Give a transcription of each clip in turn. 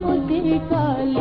उसी का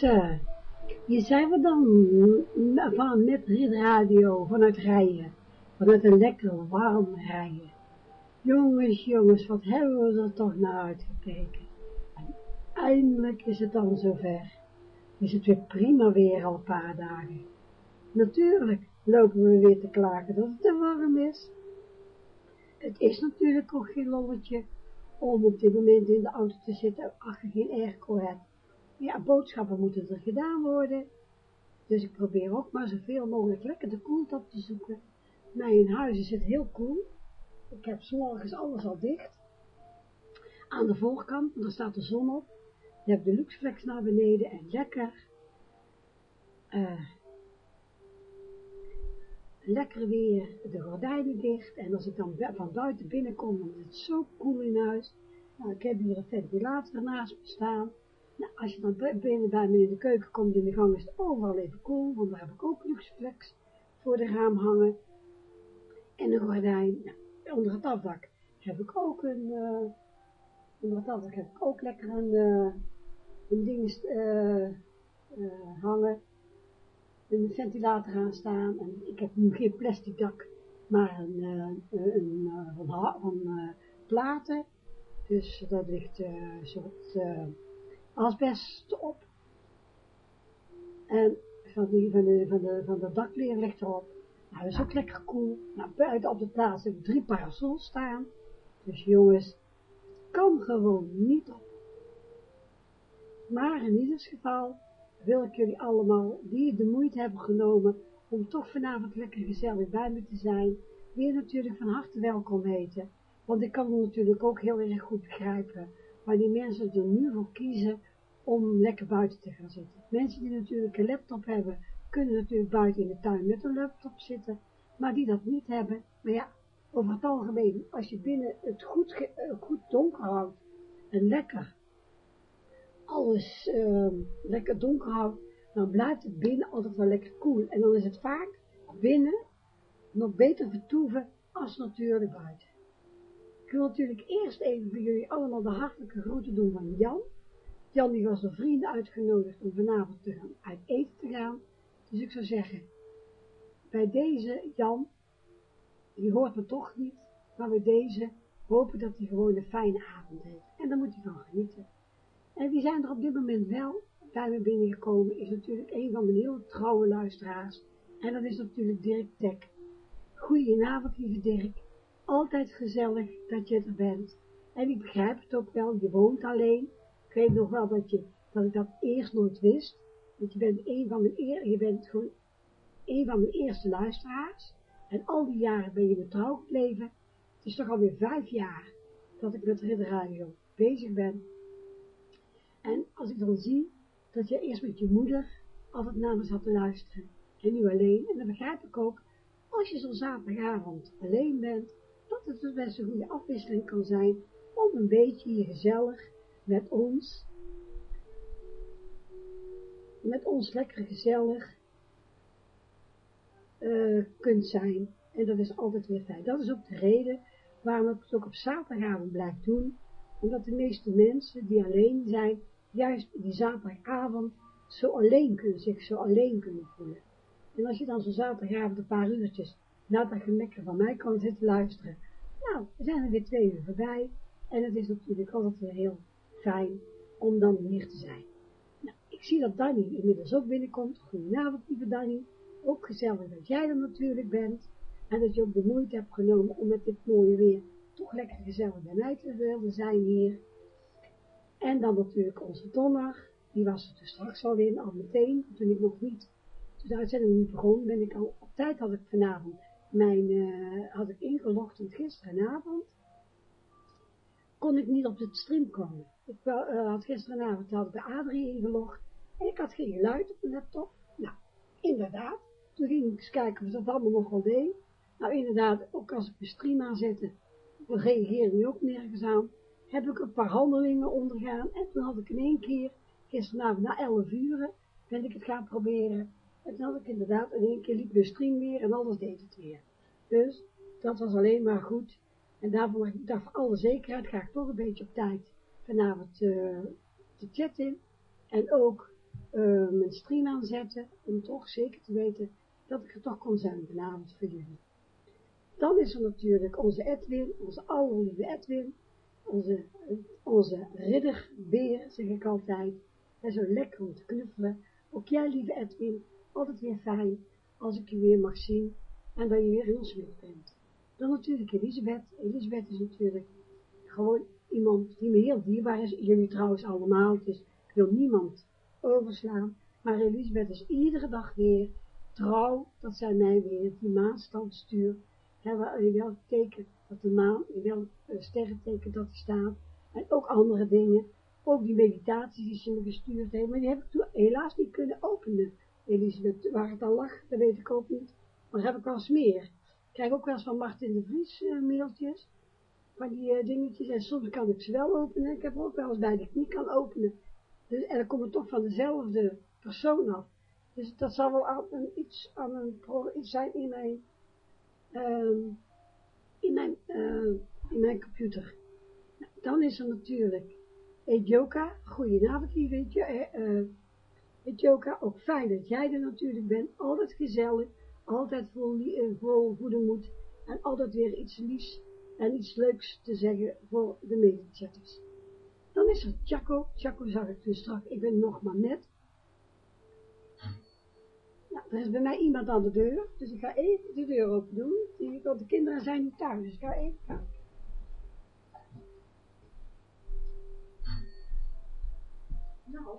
mensen. Je zijn we dan van met radio vanuit rijden. Vanuit een lekker warm rijden. Jongens, jongens, wat hebben we er toch naar uitgekeken. En eindelijk is het dan zover. Is het weer prima weer al een paar dagen. Natuurlijk lopen we weer te klagen dat het te warm is. Het is natuurlijk ook geen lolletje om op dit moment in de auto te zitten als je geen airco hebt. Ja, boodschappen moeten er gedaan worden. Dus ik probeer ook maar zoveel mogelijk lekker de koeltop te zoeken. Mijn huis is het heel koel. Ik heb s'morgens alles al dicht. Aan de voorkant, daar staat de zon op. Je hebt de luxeflex naar beneden en lekker. Uh, lekker weer de gordijnen dicht. En als ik dan van buiten binnenkom, dan is het zo koel in huis. Nou, ik heb hier een ventilator naast me staan. Nou, als je dan binnen bij me in de keuken komt in de gang, is het overal even koel, want daar heb ik ook luxeflex voor de raam hangen. En een gordijn. Nou, onder het afdak heb ik ook een, uh, onder het afdak heb ik ook lekker een, uh, een ding uh, hangen een ventilator aan staan. En ik heb nu geen plastic dak, maar een, een platen. Dus dat ligt een soort asbest op. En van, die, van, de, van, de, van de dakleer ligt erop. Nou, is ook lekker cool. Nou, buiten op de plaats heb ik drie parasols staan. Dus jongens, het kan gewoon niet op. Maar in ieder geval wil ik jullie allemaal, die de moeite hebben genomen om toch vanavond lekker gezellig bij me te zijn, weer natuurlijk van harte welkom heten. Want ik kan natuurlijk ook heel erg goed begrijpen wanneer mensen er nu voor kiezen om lekker buiten te gaan zitten. Mensen die natuurlijk een laptop hebben, kunnen natuurlijk buiten in de tuin met een laptop zitten, maar die dat niet hebben, maar ja, over het algemeen, als je binnen het goed, eh, goed donker houdt en lekker alles uh, lekker donker houdt, dan blijft het binnen altijd wel lekker koel. En dan is het vaak binnen nog beter vertoeven als natuurlijk buiten. Ik wil natuurlijk eerst even voor jullie allemaal de hartelijke groeten doen van Jan. Jan die was door vrienden uitgenodigd om vanavond te gaan uit eten te gaan. Dus ik zou zeggen, bij deze Jan, die hoort me toch niet, maar bij deze hopen dat hij gewoon een fijne avond heeft. En dan moet hij van genieten. En wie zijn er op dit moment wel bij me binnengekomen, is natuurlijk een van mijn heel trouwe luisteraars. En dat is natuurlijk Dirk Tek. Goedenavond, lieve Dirk. Altijd gezellig dat je er bent. En ik begrijp het ook wel, je woont alleen. Ik weet nog wel dat, je, dat ik dat eerst nooit wist. Want je bent een van mijn, eer, je bent gewoon een van mijn eerste luisteraars. En al die jaren ben je me trouw gebleven. Het is toch alweer vijf jaar dat ik met Ridder Radio bezig ben. En als ik dan zie dat je eerst met je moeder altijd naar me zat te luisteren en nu alleen, en dan begrijp ik ook, als je zo'n zaterdagavond alleen bent, dat het dus best een goede afwisseling kan zijn om een beetje hier gezellig met ons, met ons lekker gezellig uh, kunt zijn. En dat is altijd weer fijn. Dat is ook de reden waarom ik het ook op zaterdagavond blijf doen, omdat de meeste mensen die alleen zijn, juist die zaterdagavond zo alleen kunnen, zich zo alleen kunnen voelen. En als je dan zo zaterdagavond een paar uurtjes na dat gemekker van mij kan zitten luisteren, nou, we zijn er weer twee uur voorbij. En het is natuurlijk altijd weer heel fijn om dan hier te zijn. Nou, ik zie dat Danny inmiddels ook binnenkomt. Goedenavond, lieve Danny. Ook gezellig dat jij er natuurlijk bent. En dat je ook de moeite hebt genomen om met dit mooie weer toch lekker gezellig bij mij te willen zijn hier. En dan natuurlijk onze donner, die was er dus straks alweer, al meteen, toen ik nog niet, toen de uitzending niet begon, ben ik al, op tijd had ik vanavond mijn, uh, had ik ingelogd, want gisteravond kon ik niet op het stream komen. Ik had gisteravond, had ik de Adrie ingelogd, en ik had geen geluid op de laptop. Nou, inderdaad, toen ging ik eens kijken of dat allemaal nog wel deed. Nou, inderdaad, ook als ik de stream aanzette, reageerde hij ook nergens aan heb ik een paar handelingen ondergaan en toen had ik in één keer, gisteravond na 11 uur, ben ik het gaan proberen. En toen had ik inderdaad in één keer liep de stream weer en alles deed het weer. Dus dat was alleen maar goed. En daarvoor, voor alle zekerheid ga ik toch een beetje op tijd vanavond te chatten. En ook uh, mijn stream aanzetten, om toch zeker te weten dat ik er toch kon zijn vanavond voor jullie. Dan is er natuurlijk onze Edwin, onze allerlieve Edwin, onze, onze ridderbeer, zeg ik altijd. En zo lekker om te knuffelen. Ook jij, lieve Edwin, altijd weer fijn als ik je weer mag zien en dat je weer in ons midden bent. Dan natuurlijk Elisabeth. Elisabeth is natuurlijk gewoon iemand die me heel dierbaar is. Jullie trouwens allemaal, dus ik wil niemand overslaan. Maar Elisabeth is iedere dag weer trouw dat zij mij weer die maanstand stuurt. Hebben we wel teken dat de maan, wel een sterrenteken dat er staat. En ook andere dingen. Ook die meditaties die ze me gestuurd heeft. Maar die heb ik toen helaas niet kunnen openen. Elisabeth, waar het al lag, dat weet ik ook niet. Maar heb ik wel eens meer. Ik krijg ook wel eens van Martin de Vries uh, mailtjes. Van die uh, dingetjes. En soms kan ik ze wel openen. Ik heb ook wel eens bij dat ik niet kan openen. Dus, en dan komt het toch van dezelfde persoon af. Dus dat zal wel aan iets, aan een, zijn in mijn, um, in mijn, uh, in mijn computer. Nou, dan is er natuurlijk Edjoka. Goedenavond, lieve uh, Edjoka. Ook fijn dat jij er natuurlijk bent. Altijd gezellig. Altijd vol, vol goede moed. En altijd weer iets liefs en iets leuks te zeggen voor de medechatters. Dan is er Chaco. Chaco zag ik dus straks. Ik ben nog maar net. Er is bij mij iemand aan de deur. Dus ik ga even de deur open doen. Want de kinderen zijn niet thuis. Dus ik ga even kijken. Nou.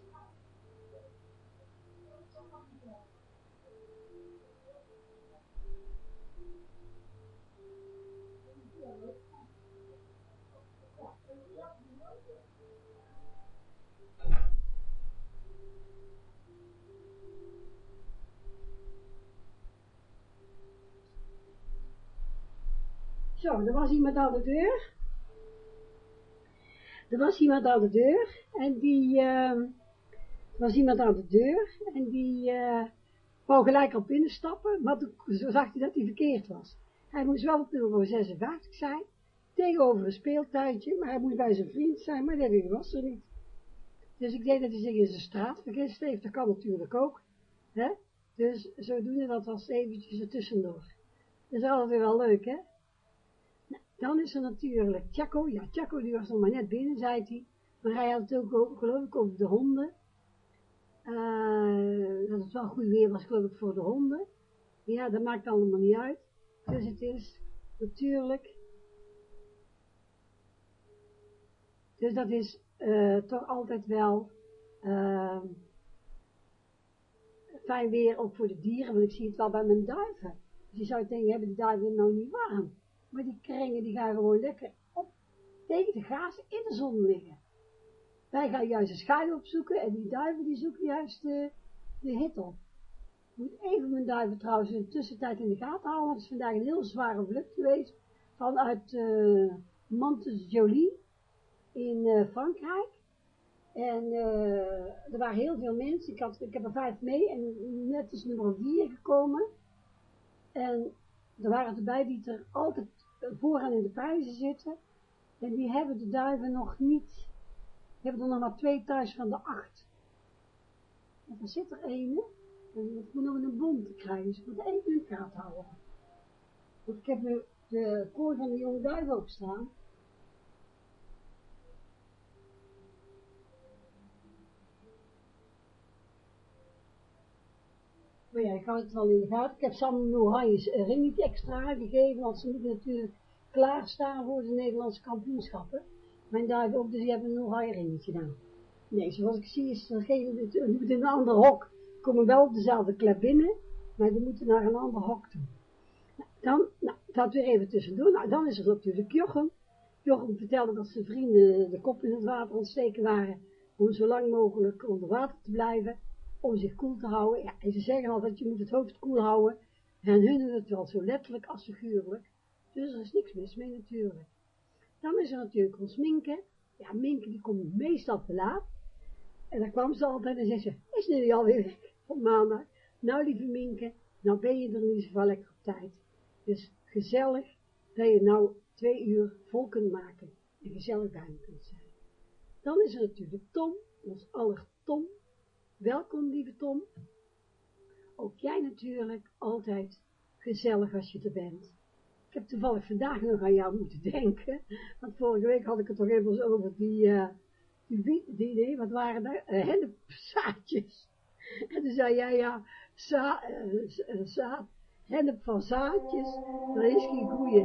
Zo, er was iemand aan de deur. Er was iemand aan de deur en die, uh, er was iemand aan de deur en die uh, wou gelijk op binnenstappen, maar toen zag hij dat hij verkeerd was. Hij moest wel op nummer 56 zijn, tegenover een speeltuintje, maar hij moest bij zijn vriend zijn, maar dat was er niet. Dus ik deed dat hij zich in zijn straat vergist heeft, dat kan natuurlijk ook. Hè? Dus zodoende dat was eventjes er tussendoor. Dat is altijd wel leuk, hè? Dan is er natuurlijk Chaco. Ja, Chaco die was nog maar net binnen, zei hij. Maar hij had het ook, geloof ik, over de honden. Uh, dat het wel goed weer was, geloof ik, voor de honden. Ja, dat maakt allemaal niet uit. Dus het is natuurlijk... Dus dat is uh, toch altijd wel uh, fijn weer ook voor de dieren, want ik zie het wel bij mijn duiven. Dus je zou denken, hebben die duiven nou niet warm? Maar die kringen die gaan gewoon lekker op tegen de gazen in de zon liggen. Wij gaan juist een schaduw opzoeken en die duiven die zoeken juist de, de hitte op. Ik moet even mijn duiven trouwens in de tussentijd in de gaten houden, want het is vandaag een heel zware vlucht geweest vanuit uh, Mantes Jolie in uh, Frankrijk. En er waren heel veel mensen, ik, had, ik heb er vijf mee en net is nummer vier gekomen. En er waren erbij die er altijd vooraan in de prijzen zitten. En die hebben de duiven nog niet, die hebben er nog maar twee thuis van de acht. En er zit er ene, en ik moet nog een bom te krijgen, dus ik moet even in gaten houden. Want ik heb de kooi van de jonge duif ook staan. Maar ja, ik had het wel in de gaten. Ik heb Sam Nooranje een ringetje extra gegeven, want ze moeten natuurlijk klaarstaan voor de Nederlandse kampioenschappen. Mijn duiven ook, dus die hebben een Nooranje ringetje gedaan. Nee, zoals ik zie is er geen, het moet in een ander hok. Komen wel op dezelfde klep binnen, maar die moeten naar een ander hok toe. Nou, dan, nou, dat weer even tussendoor. Nou, dan is er natuurlijk Jochem. Jochem vertelde dat zijn vrienden de kop in het water ontsteken waren, om zo lang mogelijk onder water te blijven, om zich koel te houden. Ja, en ze zeggen altijd, je moet het hoofd koel houden, en hun doen het wel zo letterlijk als figuurlijk, dus er is niks mis mee natuurlijk. Dan is er natuurlijk ons Minke. Ja, Minke die komt meestal te laat. En dan kwam ze altijd en zei ze, is nu alweer weg op maandag? Nou lieve Minke, nou ben je er in ieder geval lekker op tijd. Dus gezellig dat je nou twee uur vol kunt maken en gezellig bij me kunt zijn. Dan is er natuurlijk Tom, ons aller Tom. Welkom lieve Tom. Ook jij natuurlijk altijd gezellig als je er bent. Ik heb toevallig vandaag nog aan jou moeten denken, want vorige week had ik het toch even over die, uh, die, die, wat waren dat, uh, hennepzaadjes. En toen zei jij, ja, za, uh, za, hennep van zaadjes, dat is geen goeie.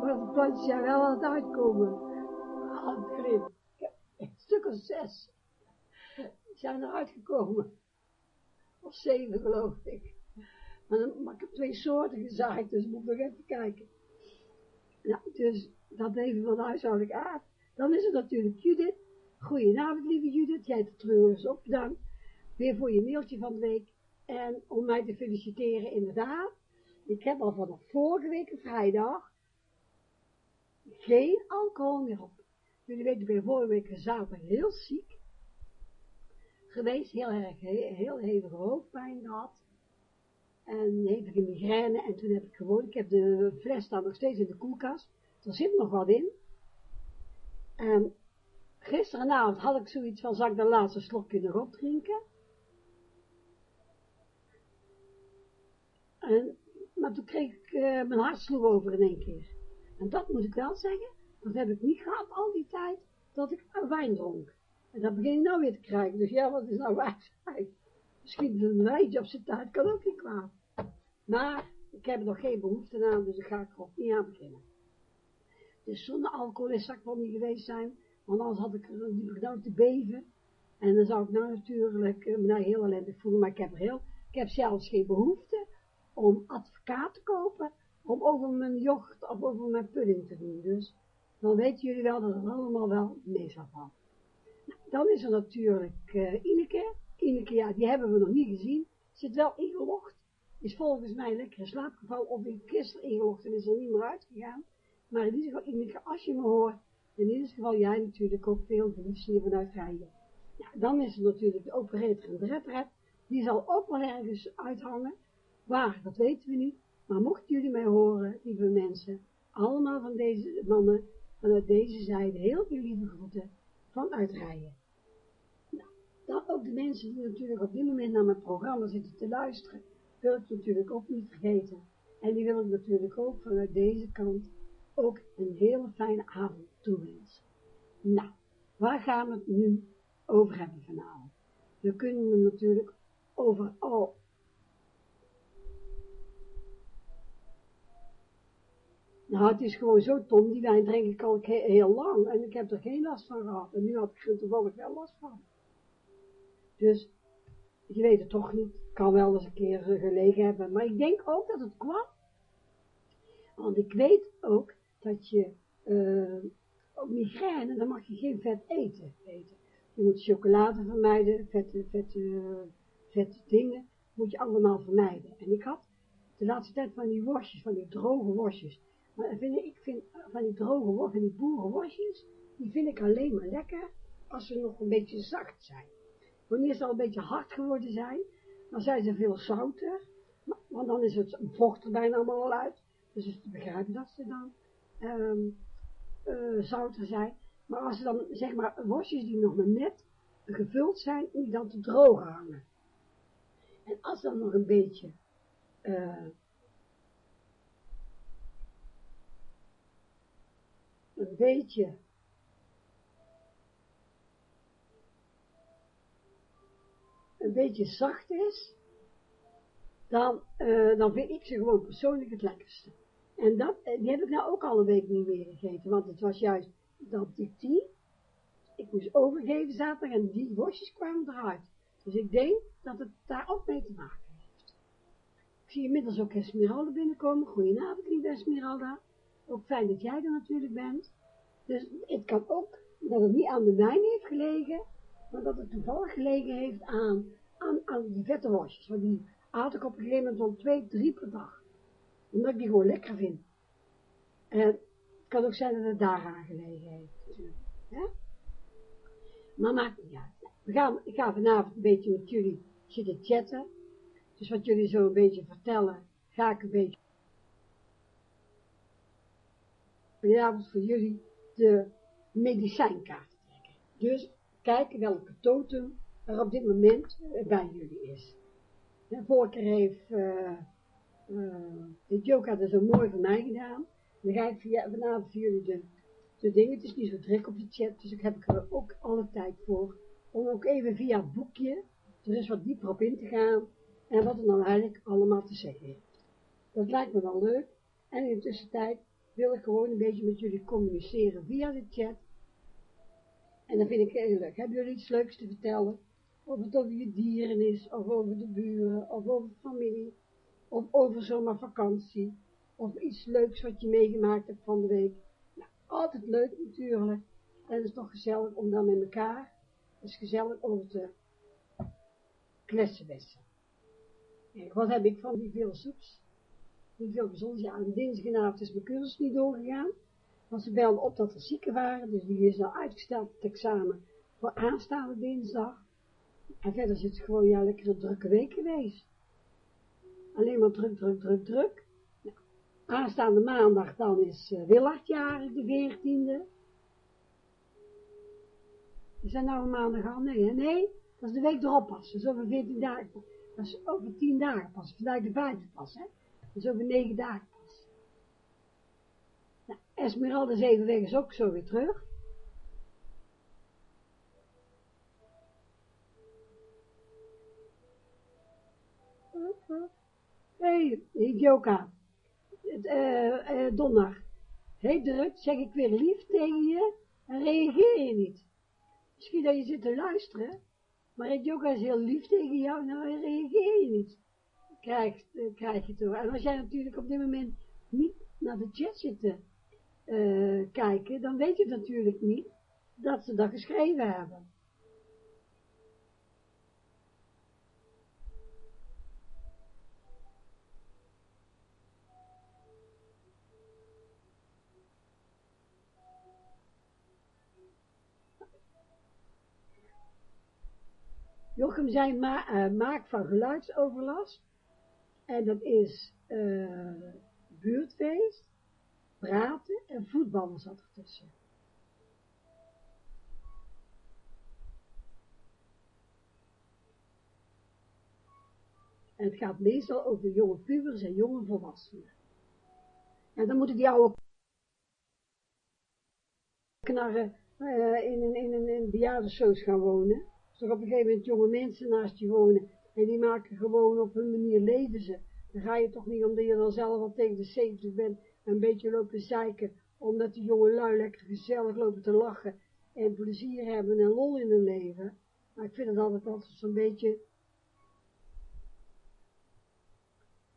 Maar de plantjes zijn wel aan het uitkomen. Oh, grip. Een stuk of zes zijn er uitgekomen. Of zeven, geloof ik. Maar, dan, ik heb twee soorten gezaaid, dus moet nog even kijken. Nou, dus dat even van de huishoudelijk aard. Dan is er natuurlijk Judith. Goedenavond, lieve Judith. Jij te trouwens op, bedankt. Weer voor je mailtje van de week. En om mij te feliciteren, inderdaad. Ik heb al vanaf vorige week vrijdag geen alcohol meer op. Jullie weten, ik ben vorige week zaterdag heel ziek geweest, heel erg, heel hevige hoofdpijn gehad en hevige migraine. En toen heb ik gewoon, ik heb de fles staan nog steeds in de koelkast. Er zit nog wat in. En gisteravond had ik zoiets van, zal ik de laatste slokje nog opdrinken? En, maar toen kreeg ik, uh, mijn hart sloeg over in één keer. En dat moet ik wel zeggen, dat heb ik niet gehad al die tijd, dat ik wijn dronk. En dat begin ik nou weer te krijgen. Dus ja, wat is nou wijsheid? Misschien een wijntje op zijn tijd kan ook niet kwaad. Maar ik heb er nog geen behoefte aan, dus daar ga ik er ook niet aan beginnen. Dus zonder alcohol is ik wel niet geweest zijn, want anders had ik er liever gedaan te beven. En dan zou ik nou natuurlijk me nou heel ellendig voelen, maar ik heb, heel, ik heb zelfs geen behoefte om advocaat te kopen, om over mijn yoghurt of over mijn pudding te doen. Dus dan weten jullie wel dat het allemaal wel mee zal. Dan is er natuurlijk uh, Ineke. Ineke, ja, die hebben we nog niet gezien. Zit wel ingelogd is volgens mij lekker in slaap gevallen, of ik gisteren ingelogd en is er niet meer uitgegaan. Maar in ieder geval, als je me hoort, in ieder geval jij natuurlijk ook veel geliefd hier vanuit rijden. Ja, dan is er natuurlijk de operator en de redred, die zal ook wel ergens uithangen. Waar, dat weten we niet. Maar mochten jullie mij horen, lieve mensen, allemaal van deze mannen, vanuit deze zijde, heel veel lieve groeten vanuit rijden. Nou, dan ook de mensen die natuurlijk op dit moment naar mijn programma zitten te luisteren, wil ik natuurlijk ook niet vergeten. En die wil ik natuurlijk ook vanuit deze kant ook een hele fijne avond toewensen. Nou, waar gaan we het nu over hebben vanavond? We kunnen het natuurlijk over al Nou, het is gewoon zo, Tom, die wijn drink ik al heel lang en ik heb er geen last van gehad. En nu had ik er toevallig wel last van. Dus je weet het toch niet. Kan wel eens een keer gelegen hebben. Maar ik denk ook dat het kwam. Want ik weet ook dat je, uh, op migraine, dan mag je geen vet eten. eten. Je moet chocolade vermijden, vette, vette, vette dingen, moet je allemaal vermijden. En ik had de laatste tijd van die worstjes, van die droge worstjes. Maar vind, ik vind van die droge worstjes, van die boerenworstjes, die vind ik alleen maar lekker als ze nog een beetje zacht zijn. Wanneer ze al een beetje hard geworden zijn, dan zijn ze veel zouter, want dan is het vocht er bijna allemaal al uit. Dus het is te begrijpen dat ze dan um, uh, zouter zijn. Maar als ze dan, zeg maar, worstjes die nog maar net gevuld zijn, die dan te droog hangen. En als dan nog een beetje uh, een beetje een beetje zacht is, dan, uh, dan vind ik ze gewoon persoonlijk het lekkerste. En dat, eh, die heb ik nou ook al een week niet meer gegeten, want het was juist dat die tien, ik moest overgeven zaterdag en die worstjes kwamen eruit. Dus ik denk dat het daar ook mee te maken heeft. Ik zie inmiddels ook Esmeralda binnenkomen. Goedenavond, lieve Esmeralda. Ook fijn dat jij er natuurlijk bent. Dus het kan ook dat het niet aan de wijn heeft gelegen, maar dat het toevallig gelegen heeft aan, aan, aan die vette worstjes. Want die at ik op een gegeven moment wel twee, drie per dag. Omdat ik die gewoon lekker vind. En het kan ook zijn dat het daaraan gelegen heeft, natuurlijk. Ja? Maar maakt niet uit. We gaan, ik ga vanavond een beetje met jullie zitten chatten. Dus wat jullie zo een beetje vertellen, ga ik een beetje vanavond voor jullie de medicijnkaart trekken. Dus kijken welke totem er op dit moment bij jullie is. Vorige keer heeft de Joka dat zo mooi voor mij gedaan. Dan ga ik via, vanavond voor jullie de, de dingen. Het is niet zo druk op de chat, dus ik heb er ook alle tijd voor. Om ook even via het boekje er eens wat dieper op in te gaan. En wat er dan eigenlijk allemaal te zeggen heeft. Dat lijkt me wel leuk. En in de tussentijd wil ik gewoon een beetje met jullie communiceren via de chat. En dan vind ik heel leuk. Hebben jullie iets leuks te vertellen? Of het over je dieren is, of over de buren, of over familie, of over zomaar vakantie, of iets leuks wat je meegemaakt hebt van de week. Nou, altijd leuk natuurlijk. En het is toch gezellig om dan met elkaar, het is gezellig over te kletsen bessen. wat heb ik van die veel soeps? niet veel bijzonders. Ja, dinsdagavond is mijn cursus niet doorgegaan. Want ze belden op dat er zieken waren, dus die is nou uitgesteld het examen voor aanstaande dinsdag. En verder is het gewoon, ja, lekker een drukke week geweest. Alleen maar druk, druk, druk, druk. Nou, aanstaande maandag dan is uh, Willard jarig, de veertiende. Is dat nou een maandag al? Nee, nee, dat is de week erop pas. Dat is over 14 dagen. Dat is over 10 dagen pas. Vandaag de vijfde pas, hè. Dat is over negen dagen Esmeralda Zevenweg is ook zo weer terug. Hé, hey, Joka. Uh, uh, donderdag. Hé, druk, zeg ik weer lief tegen je en reageer je niet. Misschien dat je zit te luisteren, maar Joka is heel lief tegen jou, nou reageer je niet krijg, uh, krijg je toch. En als jij natuurlijk op dit moment niet naar de chat zit te uh, kijken, dan weet je natuurlijk niet dat ze dat geschreven hebben. Jochem ma uh, maak van geluidsoverlast en dat is uh, buurtfeest, praten en voetballen zat ertussen. En het gaat meestal over jonge pubers en jonge volwassenen. En dan moeten die oude knarren uh, in een, in een, in gaan wonen. Dus op een gegeven moment jonge mensen naast je wonen en die maken gewoon op hun manier leven ze. Dan ga je toch niet, omdat je dan zelf al tegen de 70 bent, een beetje lopen zeiken, omdat die jonge lui lekker gezellig lopen te lachen en plezier hebben en lol in hun leven. Maar ik vind het altijd altijd zo'n beetje...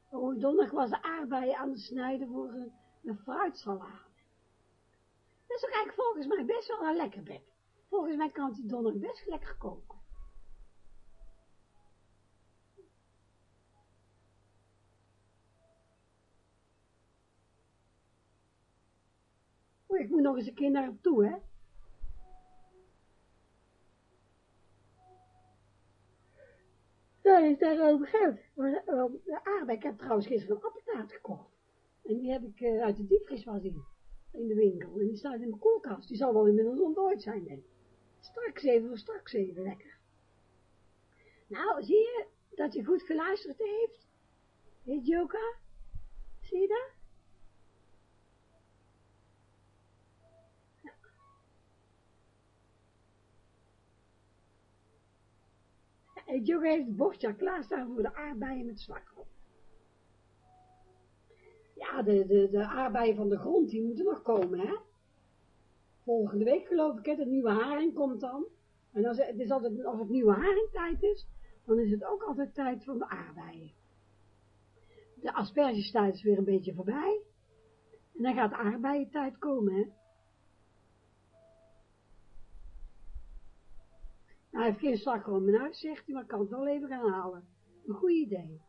Oh, donderdag was de aardbeien aan het snijden voor een, fruitsalade. Dat is ook eigenlijk volgens mij best wel een lekker bek. Volgens mij kan die donderdag best lekker koken. Nog eens een keer naar hem toe, hè. Is daarover gaat. De aardbei, ik heb trouwens gisteren een appeltaart gekocht. En die heb ik uh, uit de diepvries zien. In de winkel. En die staat in mijn koelkast. Die zal wel inmiddels ontdooid zijn, denk ik. Straks even, straks even, lekker. Nou, zie je dat je goed geluisterd heeft? Heet Joka? Zie je dat? Joke heeft het bordje klaarstaan voor de aardbeien met slagroom. Ja, de, de, de aardbeien van de grond, die moeten nog komen, hè. Volgende week geloof ik, hè, de nieuwe haring komt dan. En als het, is altijd, als het nieuwe haringtijd is, dan is het ook altijd tijd voor de aardbeien. De aspergestijd is weer een beetje voorbij. En dan gaat de aardbeientijd komen, hè. Hij heeft geen slagroom in huis, zegt hij, maar kan het wel even gaan halen. Een goed idee.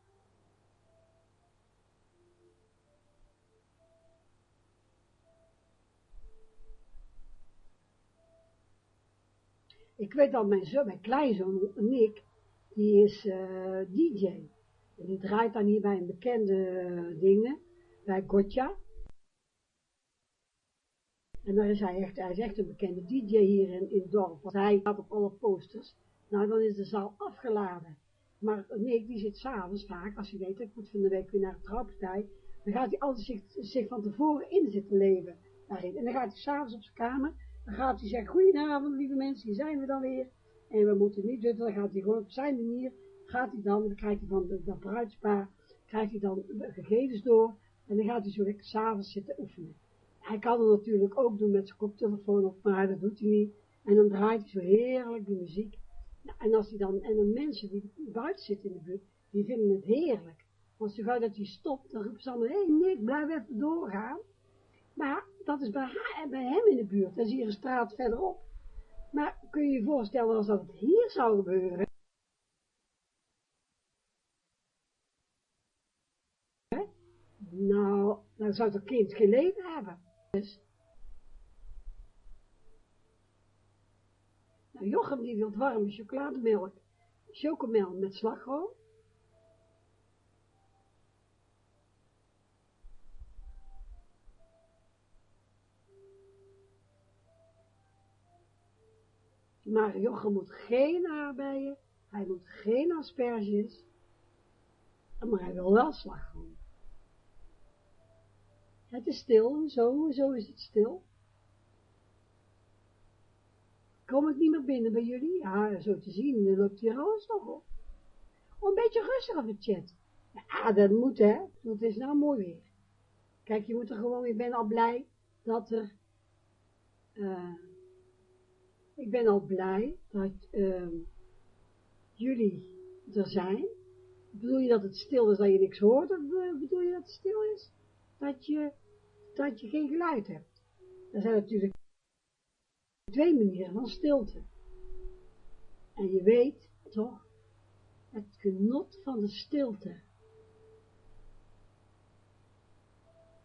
Ik weet dat mijn, zoon, mijn kleinzoon, Nick, die is uh, DJ. En die draait dan hier bij een bekende uh, dingen, bij Gotcha. En daar is hij echt, hij is echt een bekende DJ hier in, in het dorp, want hij gaat op alle posters. Nou, dan is de zaal afgeladen. Maar Nick, die zit s'avonds vaak, als hij weet, ik moet van de week weer naar de trouwpartij, dan gaat hij altijd zich, zich van tevoren in zitten leven daarin. En dan gaat hij s'avonds op zijn kamer, dan gaat hij zeggen, goedenavond lieve mensen, hier zijn we dan weer. En we moeten niet dutten, dan gaat hij gewoon op zijn manier, gaat hij dan, dan krijgt hij van dat bruidspaar, krijgt hij dan gegevens door, en dan gaat hij zo lekker s'avonds zitten oefenen. Hij kan het natuurlijk ook doen met zijn koptelefoon op, maar dat doet hij niet. En dan draait hij zo heerlijk de muziek. En als hij dan, en de mensen die buiten zitten in de buurt, die vinden het heerlijk. Want zo gauw dat hij stopt, dan roepen ze allemaal, hé hey Nick, blijf even doorgaan. Maar dat is bij, bij hem in de buurt, dat is hier een straat verderop. Maar kun je je voorstellen als dat hier zou gebeuren? Nou, dan zou het kind geen leven hebben. Dus. Nou, Jochem die wil warme chocolademelk, chocomel met slagroom. Maar Jochem moet geen aardbeien, hij moet geen asperges, maar hij wil wel slagroom. Het is stil, zo, zo is het stil. Kom ik niet meer binnen bij jullie? Ja, zo te zien, dan loopt hier alles nog op. Oh, een beetje rustig op de chat. Ja, dat moet hè, het is nou mooi weer. Kijk, je moet er gewoon, ik ben al blij dat er, uh, ik ben al blij dat uh, jullie er zijn. Bedoel je dat het stil is, dat je niks hoort, of bedoel je dat het stil is? Dat je dat je geen geluid hebt. Er zijn natuurlijk twee manieren van stilte. En je weet toch, het genot van de stilte.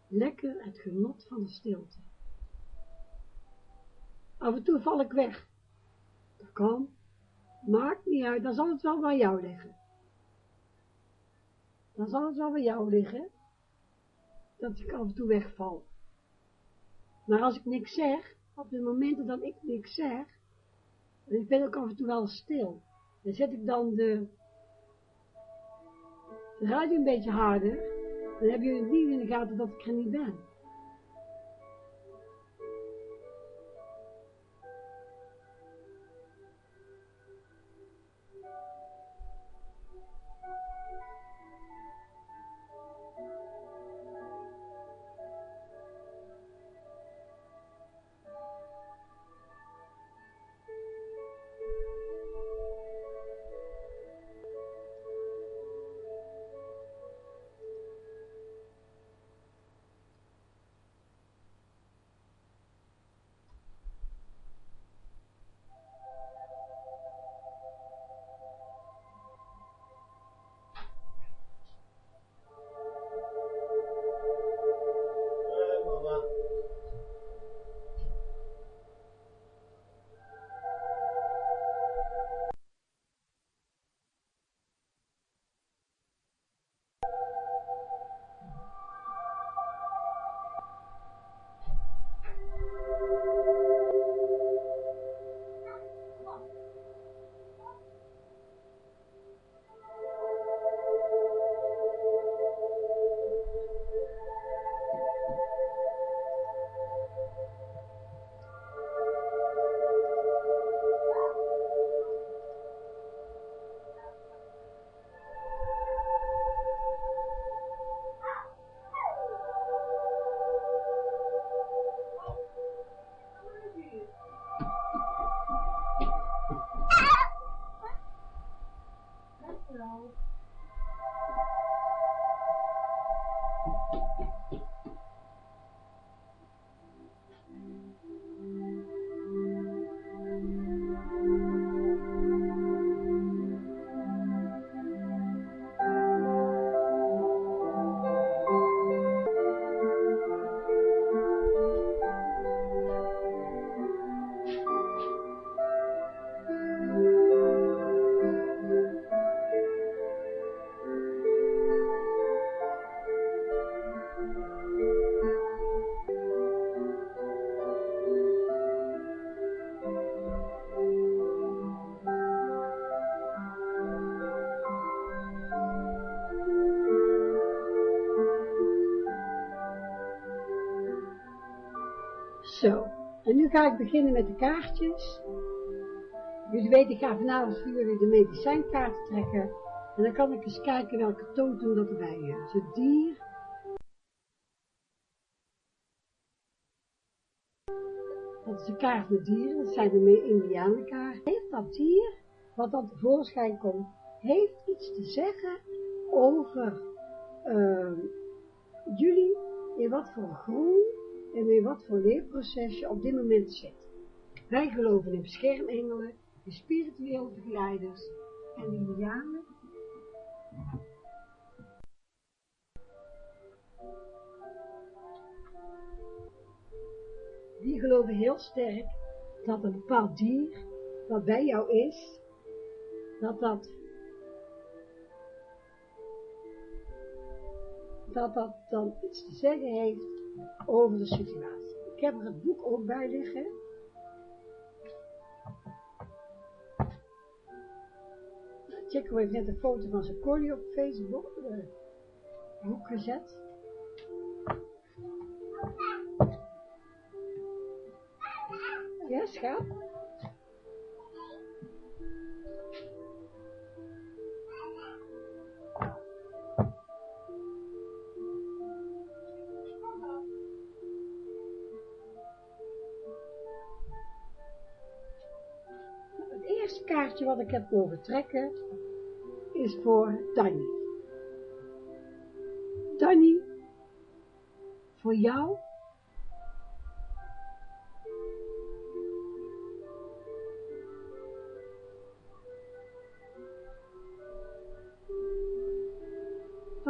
Lekker het genot van de stilte. Af en toe val ik weg. Dat kan. Maakt niet uit, dan zal het wel bij jou liggen. Dan zal het wel bij jou liggen dat ik af en toe wegval. Maar als ik niks zeg, op de momenten dat ik niks zeg, en ik ben ook af en toe wel stil, dan zet ik dan de, de radio een beetje harder, dan heb je niet in de gaten dat ik er niet ben. Nu ga ik beginnen met de kaartjes. Jullie weten, ik ga vanavond voor jullie de medicijnkaarten trekken. En dan kan ik eens kijken welke toon dat erbij is. Het dier. Dat is de kaart met dieren, dat zijn de indianenkaarten. Heeft dat dier, wat dan tevoorschijn komt, heeft iets te zeggen over uh, jullie, in wat voor groei en in wat voor leerproces je op dit moment zit. Wij geloven in beschermengelen, de spirituele begeleiders en indianen. Die geloven heel sterk dat een bepaald dier, wat bij jou is, dat dat dat dat dan iets te zeggen heeft over de situatie. Ik heb er het boek ook bij liggen. Chico heeft net een foto van zijn collie op Facebook uh, boek gezet. Ja, schat? Ik heb mogen trekken is voor Danny. Danny, voor jou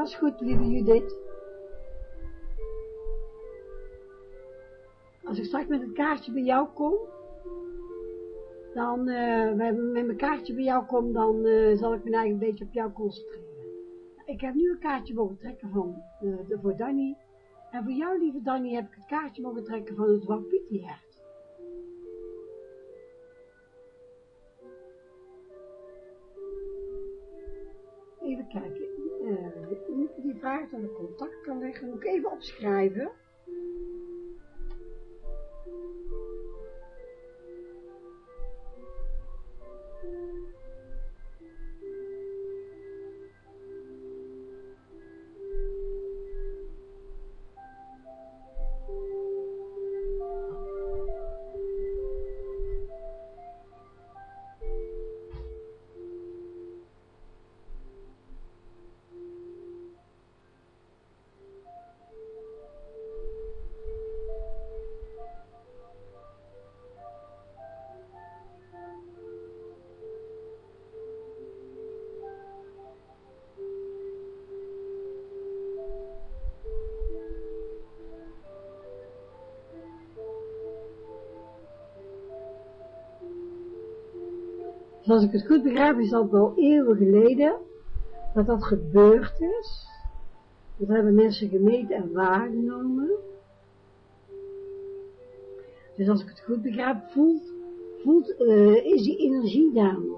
is goed, lieve Judith. Als ik straks met het kaartje bij jou kom, dan uh, met mijn kaartje bij jou kom, dan uh, zal ik me eigenlijk een beetje op jou concentreren. Ik heb nu een kaartje mogen trekken van, de, voor Danny. En voor jou, lieve Danny, heb ik het kaartje mogen trekken van het Wapiti-hert. Even kijken. die vraagt dat ik contact kan leggen. Moet ik even opschrijven. Als ik het goed begrijp, is dat wel eeuwen geleden dat dat gebeurd is. Dat hebben mensen gemeten en waargenomen. Dus als ik het goed begrijp, voelt, voelt uh, is die energie daar nog.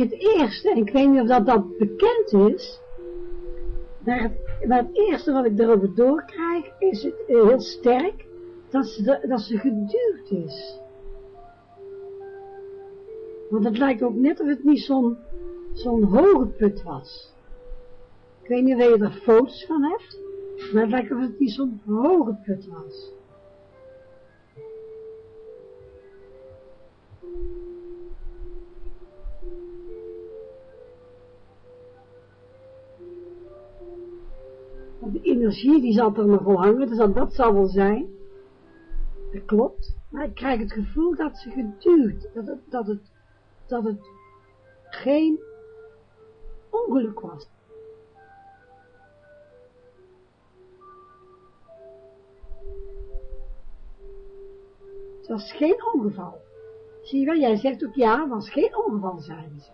Het eerste, en ik weet niet of dat, dat bekend is, maar het, eerste wat ik erover doorkrijg, is het uh, heel sterk, dat ze, dat ze geduurd is. Want het lijkt ook net of het niet zo'n zo'n hoge put was. Ik weet niet of je er foto's van hebt, maar het lijkt of het niet zo'n hoge put was. Energie die zal er nog wel hangen, dus dat, zal wel zijn. Dat klopt, maar ik krijg het gevoel dat ze geduwd, dat het, dat het, dat het geen ongeluk was. Het was geen ongeval. Zie je wel, jij zegt ook ja, het was geen ongeval, zeiden ze.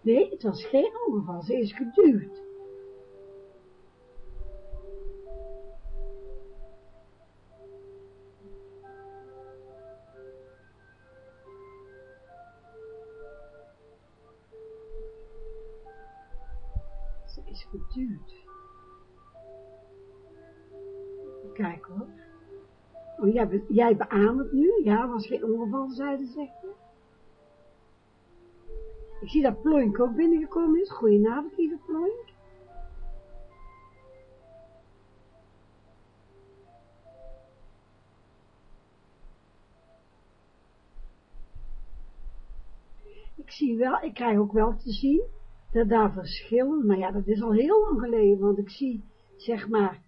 Nee, het was geen ongeval, ze is geduwd. Jij, be jij beaamt het nu? Ja, was geen ongeval, zeiden ze. Ik zie dat Ploink ook binnengekomen is. Goedenavond, lieve Ploink. Ik zie wel, ik krijg ook wel te zien dat daar verschillen, maar ja, dat is al heel lang geleden, want ik zie, zeg maar,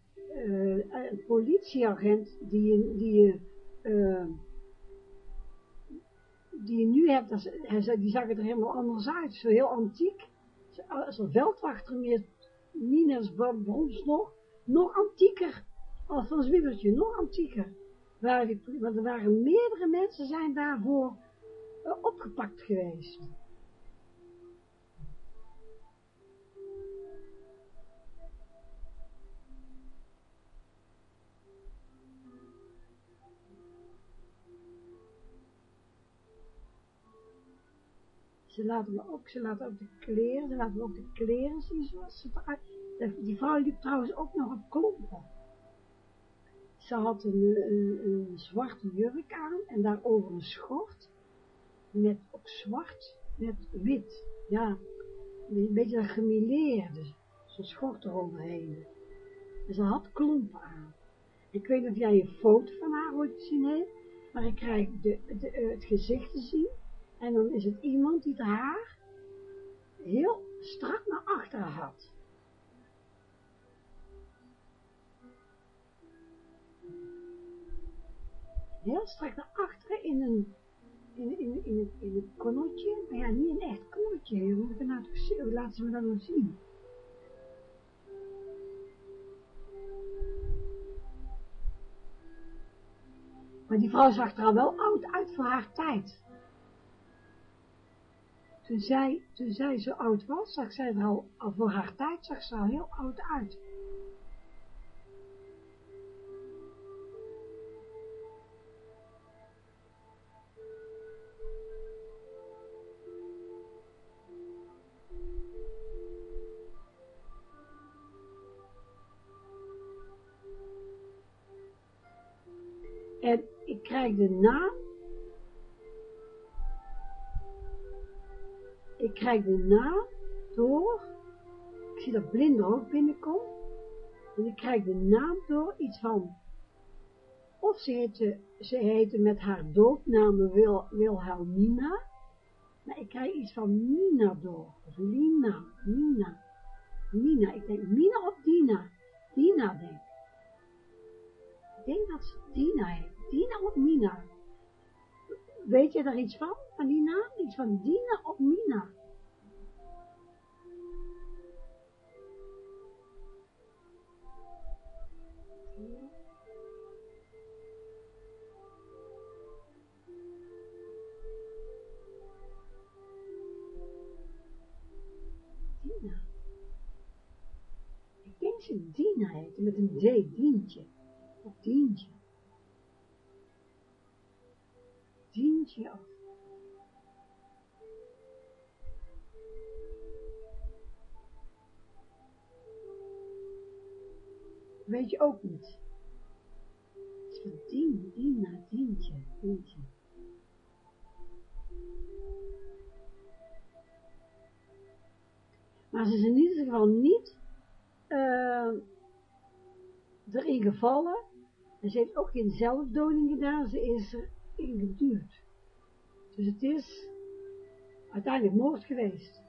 uh, een politieagent die, die, uh, die je nu hebt, die zag er helemaal anders uit, zo heel antiek, zo'n veldwachter meer, Nina's Brons nog, nog antieker, als van Zwiebertje, nog antieker. Waar die, want er waren meerdere mensen zijn daarvoor uh, opgepakt geweest. Ze laten me ook, ze laten ook de kleren, ze laten me ook de kleren zien zoals ze. Die vrouw liep trouwens ook nog op klompen. Ze had een, zwarte jurk aan en daarover een schort. Met ook zwart, met wit. Ja, een beetje een gemileerde. Zo'n schort eroverheen. En ze had klompen aan. Ik weet niet of jij een foto van haar ooit gezien hebt, maar ik krijg de, de, het gezicht te zien. En dan is het iemand die het haar heel strak naar achteren had. Heel strak naar achteren in een, in, in, in, een, in een. Maar ja, niet een echt knotje. Hoe, nou, laten ze me dat nou zien? Maar die vrouw zag er al wel oud uit voor haar tijd. Toen zij, toen zij zo oud was, zag zij er al, al voor haar tijd, zag ze al heel oud uit. En ik krijg de naam ik krijg de naam door, ik zie dat Blinde ook binnenkomt, en ik krijg de naam door iets van, of ze heette, ze heette met haar doopnaam Wil, Wilhelmina, maar ik krijg iets van Nina door, of Lina, Nina, Nina, ik denk Nina of Dina, Dina denk ik. Ik denk dat ze Dina heet, Dina of Mina. Weet je daar iets van, van die naam? Iets van Dina of Mina? Dina heet, met een D, Dientje. Of Dientje. Dientje of weet je ook niet. Het is van dien, dien dientje, dientje. Maar ze is in ieder geval niet uh, erin gevallen. En ze heeft ook geen zelfdoding gedaan, ze is erin geduwd. Dus het is uiteindelijk moord geweest.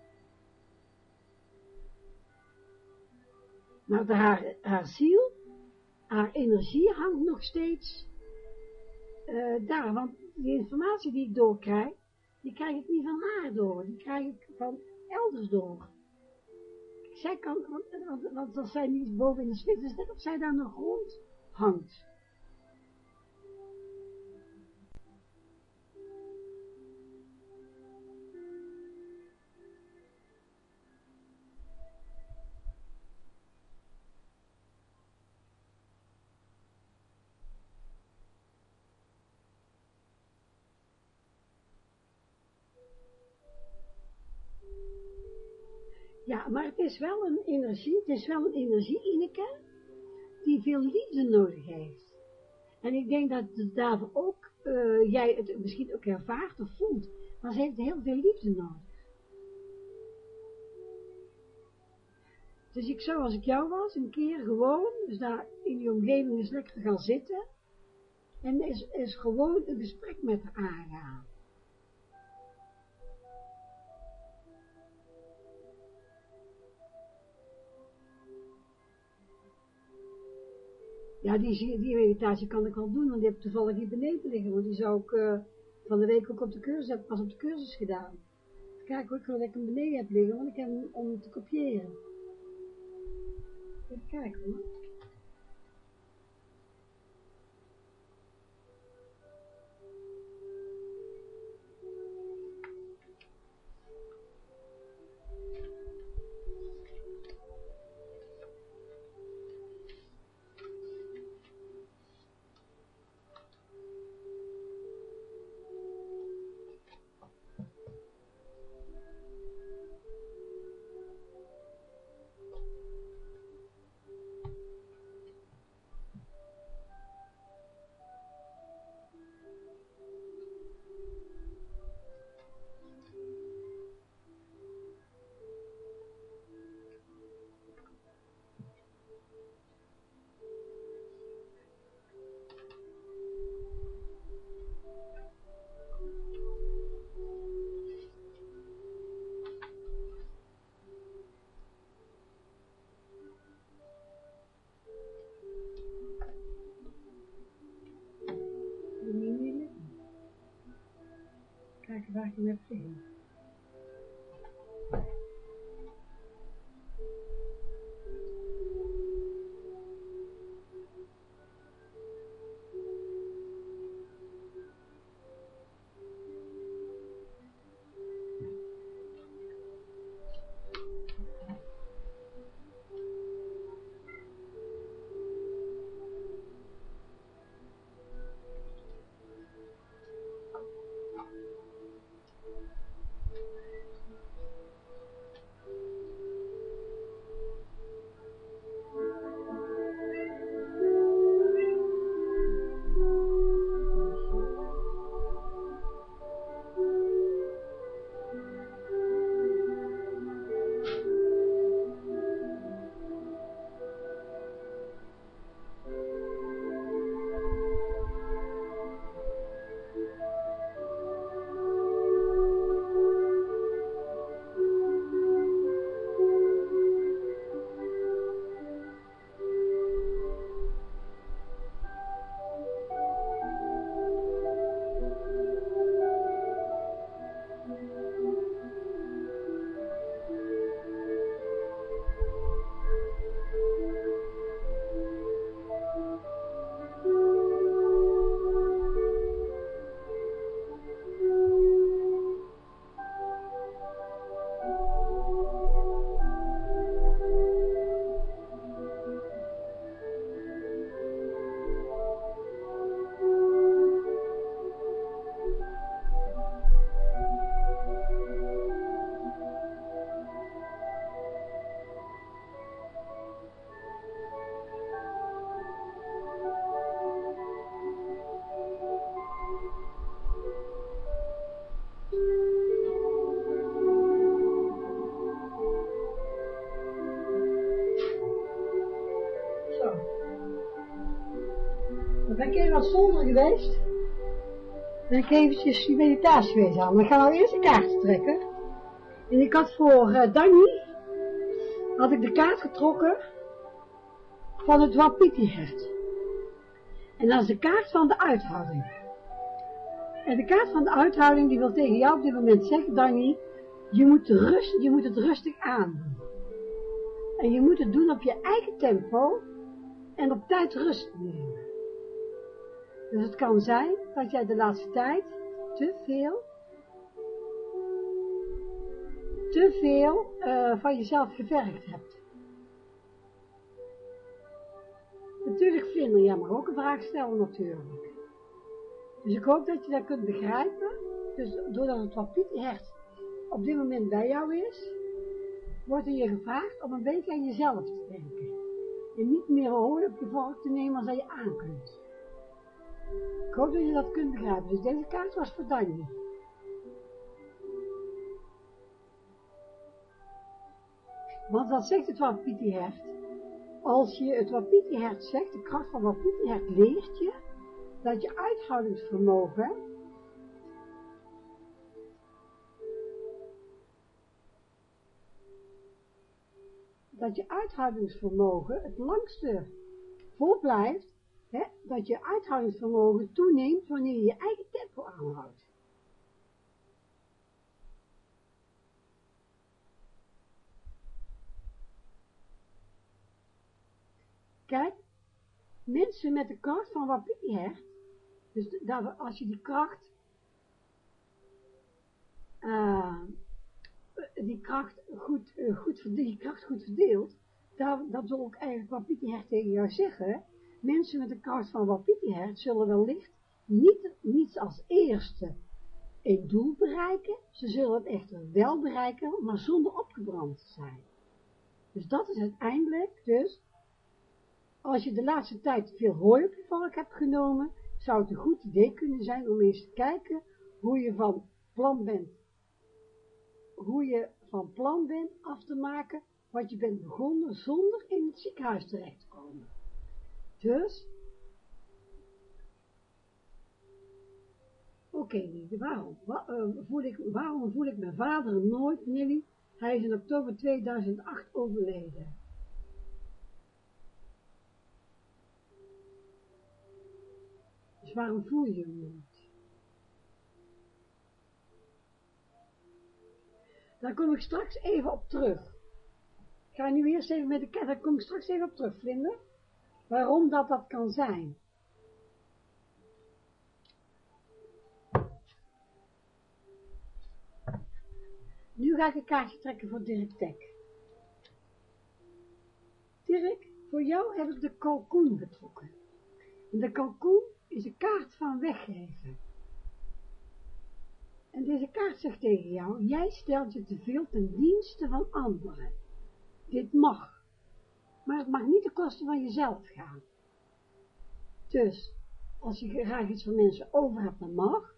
Maar haar, haar ziel, haar energie hangt nog steeds eh, daar, want die informatie die ik doorkrijg, die krijg ik niet van haar door, die krijg ik van elders door. Zij kan, want, als zij niet boven in de is, net of zij daar nog rond hangt. Is wel een energie, het is wel een energie, Ineke, die veel liefde nodig heeft. En ik denk dat daarvoor ook, uh, jij het misschien ook ervaart of voelt, maar ze heeft heel veel liefde nodig. Dus ik zou, als ik jou was, een keer gewoon, dus daar in die omgeving eens lekker gaan zitten, en is, is gewoon een gesprek met haar aangaan. Ja, die, die meditatie kan ik wel doen, want die heb ik toevallig hier beneden liggen, want die zou ik uh, van de week ook op de cursus, heb pas op de cursus gedaan. Kijk, ik wil dat ik hem beneden heb liggen, want ik heb hem om te kopiëren. Even kijken hoor. Kijken zonder geweest. Ben ik eventjes die meditatie geweest aan. Maar ik ga nou eerst de kaart trekken. En ik had voor uh, Danny, had ik de kaart getrokken van het Wapiti-hert. En dat is de kaart van de uithouding. En de kaart van de uithouding die wil tegen jou op dit moment zeggen, Danny, je moet, rust, je moet het rustig aandoen. En je moet het doen op je eigen tempo en op tijd rust nemen. Dus het kan zijn dat jij de laatste tijd te veel, te veel uh, van jezelf gevergd hebt. Natuurlijk, Vlinder, jij mag ook een vraag stellen natuurlijk. Dus ik hoop dat je dat kunt begrijpen. Dus doordat het wat Piet op dit moment bij jou is, wordt er je gevraagd om een beetje aan jezelf te denken. En niet meer hooi op je vork te nemen als dat je aan kunt. Ik hoop dat je dat kunt begrijpen. Dus deze kaart was voor Danje. Want dat zegt het wat Pietie Hert. Als je het wat Pietie Hert zegt, de kracht van Hert leert je, dat je uithoudingsvermogen dat je uithoudingsvermogen het langste vol blijft, dat je uithoudingsvermogen toeneemt wanneer je je eigen tempo aanhoudt. Kijk, mensen met de kracht van wat Pietie hecht, dus dat, als je die kracht, uh, die kracht goed, goed, die kracht goed verdeelt, daar, dat wil ook eigenlijk wat Pietie hecht tegen jou zeggen, mensen met de kracht van hecht zullen wellicht niet, niet als eerste een doel bereiken, ze zullen het echter wel bereiken, maar zonder opgebrand te zijn. Dus dat is uiteindelijk dus als je de laatste tijd veel hooi op je valk hebt genomen, zou het een goed idee kunnen zijn om eens te kijken hoe je van plan bent, hoe je van plan bent af te maken wat je bent begonnen zonder in het ziekenhuis terecht te komen. Dus, oké, okay, waarom? Wa uh, voel ik, waarom voel ik mijn vader nooit, Nelly? Hij is in oktober 2008 overleden. Dus waarom voel je hem niet? Daar kom ik straks even op terug. Ik ga nu eerst even met de kat, daar kom ik straks even op terug, Vlinder. Waarom dat dat kan zijn. Nu ga ik een kaartje trekken voor Dirk Tek. Dirk, voor jou heb ik de kalkoen getrokken. En de kalkoen is een kaart van weggeven. En deze kaart zegt tegen jou, jij stelt je te veel ten dienste van anderen. Dit mag, maar het mag niet ten koste van jezelf gaan. Dus, als je graag iets van mensen over hebt, dan mag,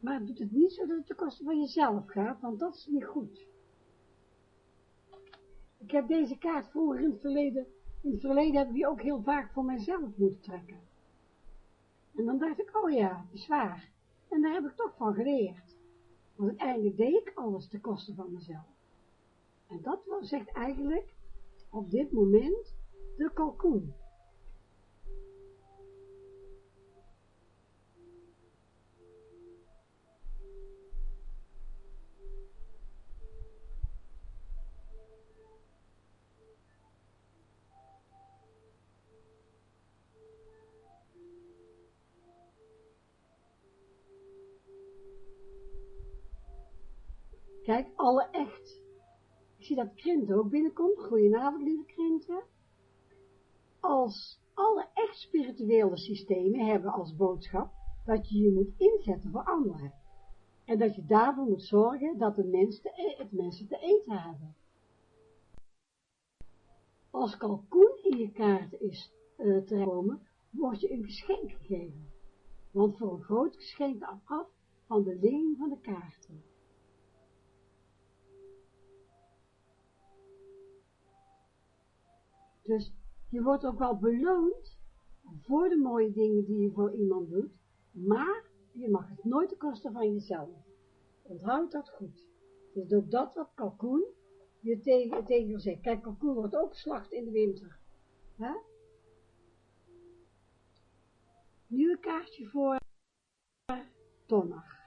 maar doet het niet zo dat het ten koste van jezelf gaat, want dat is niet goed. Ik heb deze kaart vroeger in het verleden, in het verleden heb ik die ook heel vaak voor mezelf moeten trekken. En dan dacht ik, oh ja, is waar. En daar heb ik toch van geleerd. Want uiteindelijk deed ik alles ten koste van mezelf. En dat zegt eigenlijk op dit moment de kalkoen. Kijk, alle echt. Ik zie dat Krint ook binnenkomt. Goedenavond, lieve Krinten. Als alle echt spirituele systemen hebben als boodschap dat je je moet inzetten voor anderen. En dat je daarvoor moet zorgen dat de mensen e-, het mensen te eten hebben. Als kalkoen in je kaart is uh, terechtkomen, wordt je een geschenk gegeven. Want voor een groot geschenk af van de leen van de kaarten. Dus je wordt ook wel beloond voor de mooie dingen die je voor iemand doet, maar je mag het nooit ten koste van jezelf. Onthoud dat goed. Dus ook dat wat kalkoen je tegen, tegen je zegt. Kijk, kalkoen wordt ook geslacht in de winter. Hè? Nu een kaartje voor Tonnach.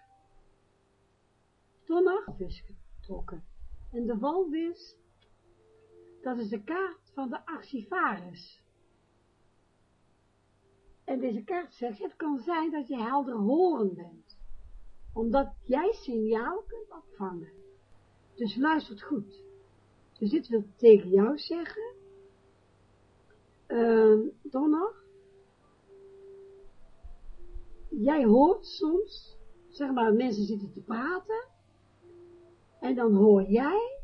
Tonnach is getrokken. En de walvis, dat is de kaart van de archivaris. En deze kaart zegt, het kan zijn dat je helder horen bent, omdat jij signaal kunt opvangen. Dus luistert goed. Dus dit wil tegen jou zeggen, uh, jij hoort soms, zeg maar, mensen zitten te praten, en dan hoor jij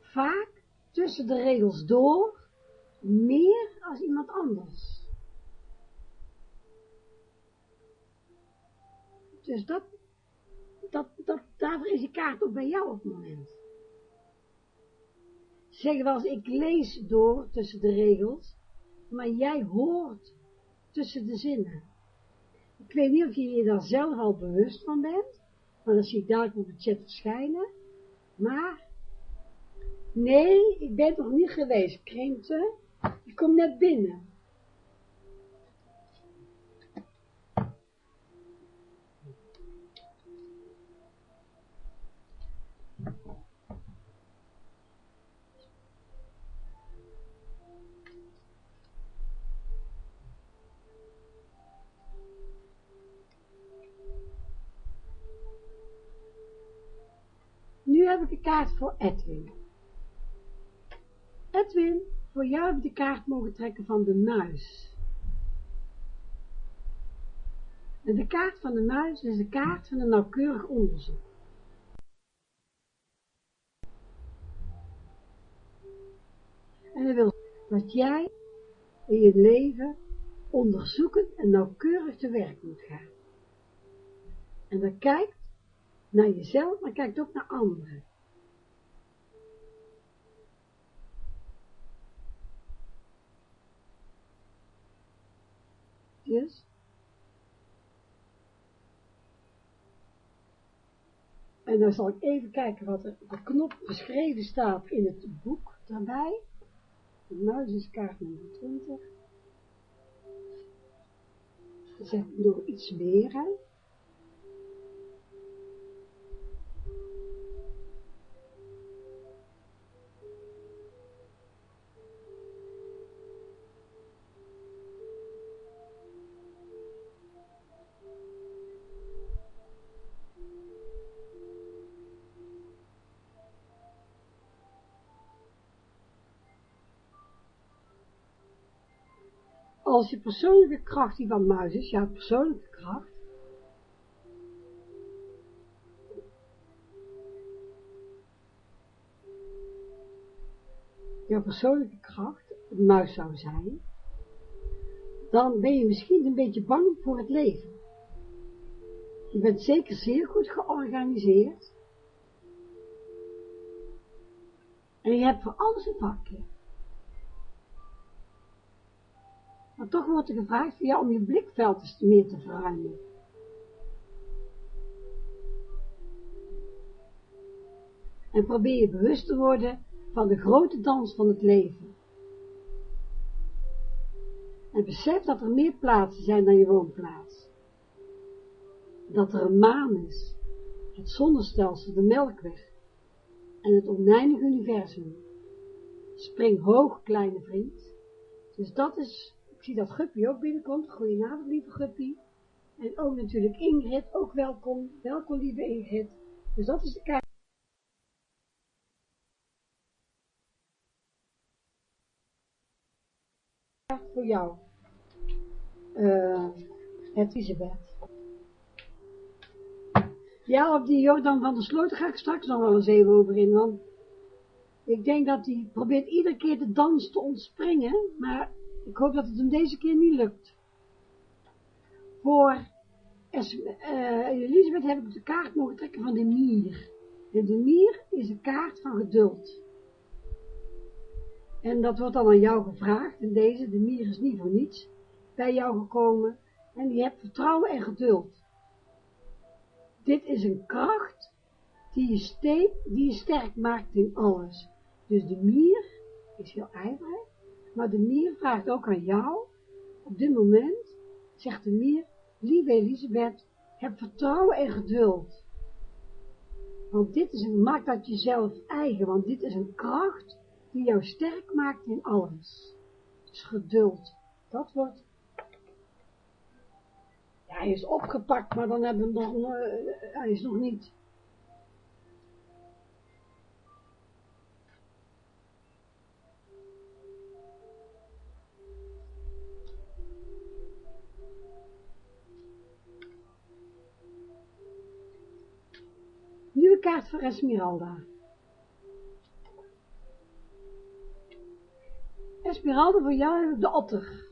vaak tussen de regels door meer als iemand anders. Dus dat, dat, dat, daarvoor is die kaart ook bij jou op het moment. Zeg wel eens, ik lees door tussen de regels, maar jij hoort tussen de zinnen. Ik weet niet of je je daar zelf al bewust van bent, maar dat zie ik dadelijk op de chat verschijnen. Maar, nee, ik ben nog niet geweest, Krente. Ik kom net binnen. Nu heb ik de kaart voor Edwin. Edwin, voor jou heb ik de kaart mogen trekken van de muis. En de kaart van de muis is de kaart van een nauwkeurig onderzoek. En dat wil dat jij in je leven onderzoekend en nauwkeurig te werk moet gaan. En dan kijkt naar jezelf, maar kijkt ook naar anderen. En dan zal ik even kijken wat er op de knop geschreven staat in het boek daarbij. De muis is kaart nummer 20. Zet nog iets meer. Als je persoonlijke kracht die van muis is, jouw persoonlijke kracht, jouw persoonlijke kracht, een muis zou zijn, dan ben je misschien een beetje bang voor het leven. Je bent zeker zeer goed georganiseerd. En je hebt voor alles een pakje. Maar toch wordt er gevraagd jou om je blikveld meer te verruimen. En probeer je bewust te worden van de grote dans van het leven. En besef dat er meer plaatsen zijn dan je woonplaats. Dat er een maan is, het zonnestelsel, de melkweg en het oneindige universum. Spring hoog, kleine vriend. Dus dat is zie dat Guppy ook binnenkomt. Goedenavond, lieve Guppy. En ook natuurlijk Ingrid, ook welkom. Welkom, lieve Ingrid. Dus dat is de kaart. voor jou. Uh, het. Ja, op die Jordan van der Sloot ga ik straks nog wel eens even over in, want ik denk dat hij probeert iedere keer de dans te ontspringen, maar ik hoop dat het hem deze keer niet lukt. Voor uh, Elisabeth heb ik de kaart mogen trekken van de mier. En de mier is een kaart van geduld. En dat wordt dan aan jou gevraagd. En deze, de mier is niet voor niets bij jou gekomen. En die hebt vertrouwen en geduld. Dit is een kracht die je, steekt, die je sterk maakt in alles. Dus de mier is heel ijverig maar de mier vraagt ook aan jou, op dit moment, zegt de mier, lieve Elisabeth, Heb vertrouwen en geduld. Want dit is een, maak dat jezelf eigen, want dit is een kracht die jou sterk maakt in alles. Dus geduld. Dat wordt ja, hij is opgepakt, maar dan hebben we nog, uh, hij is nog niet. Kaart voor Esmeralda. Esmeralda, voor jou heb ik de otter.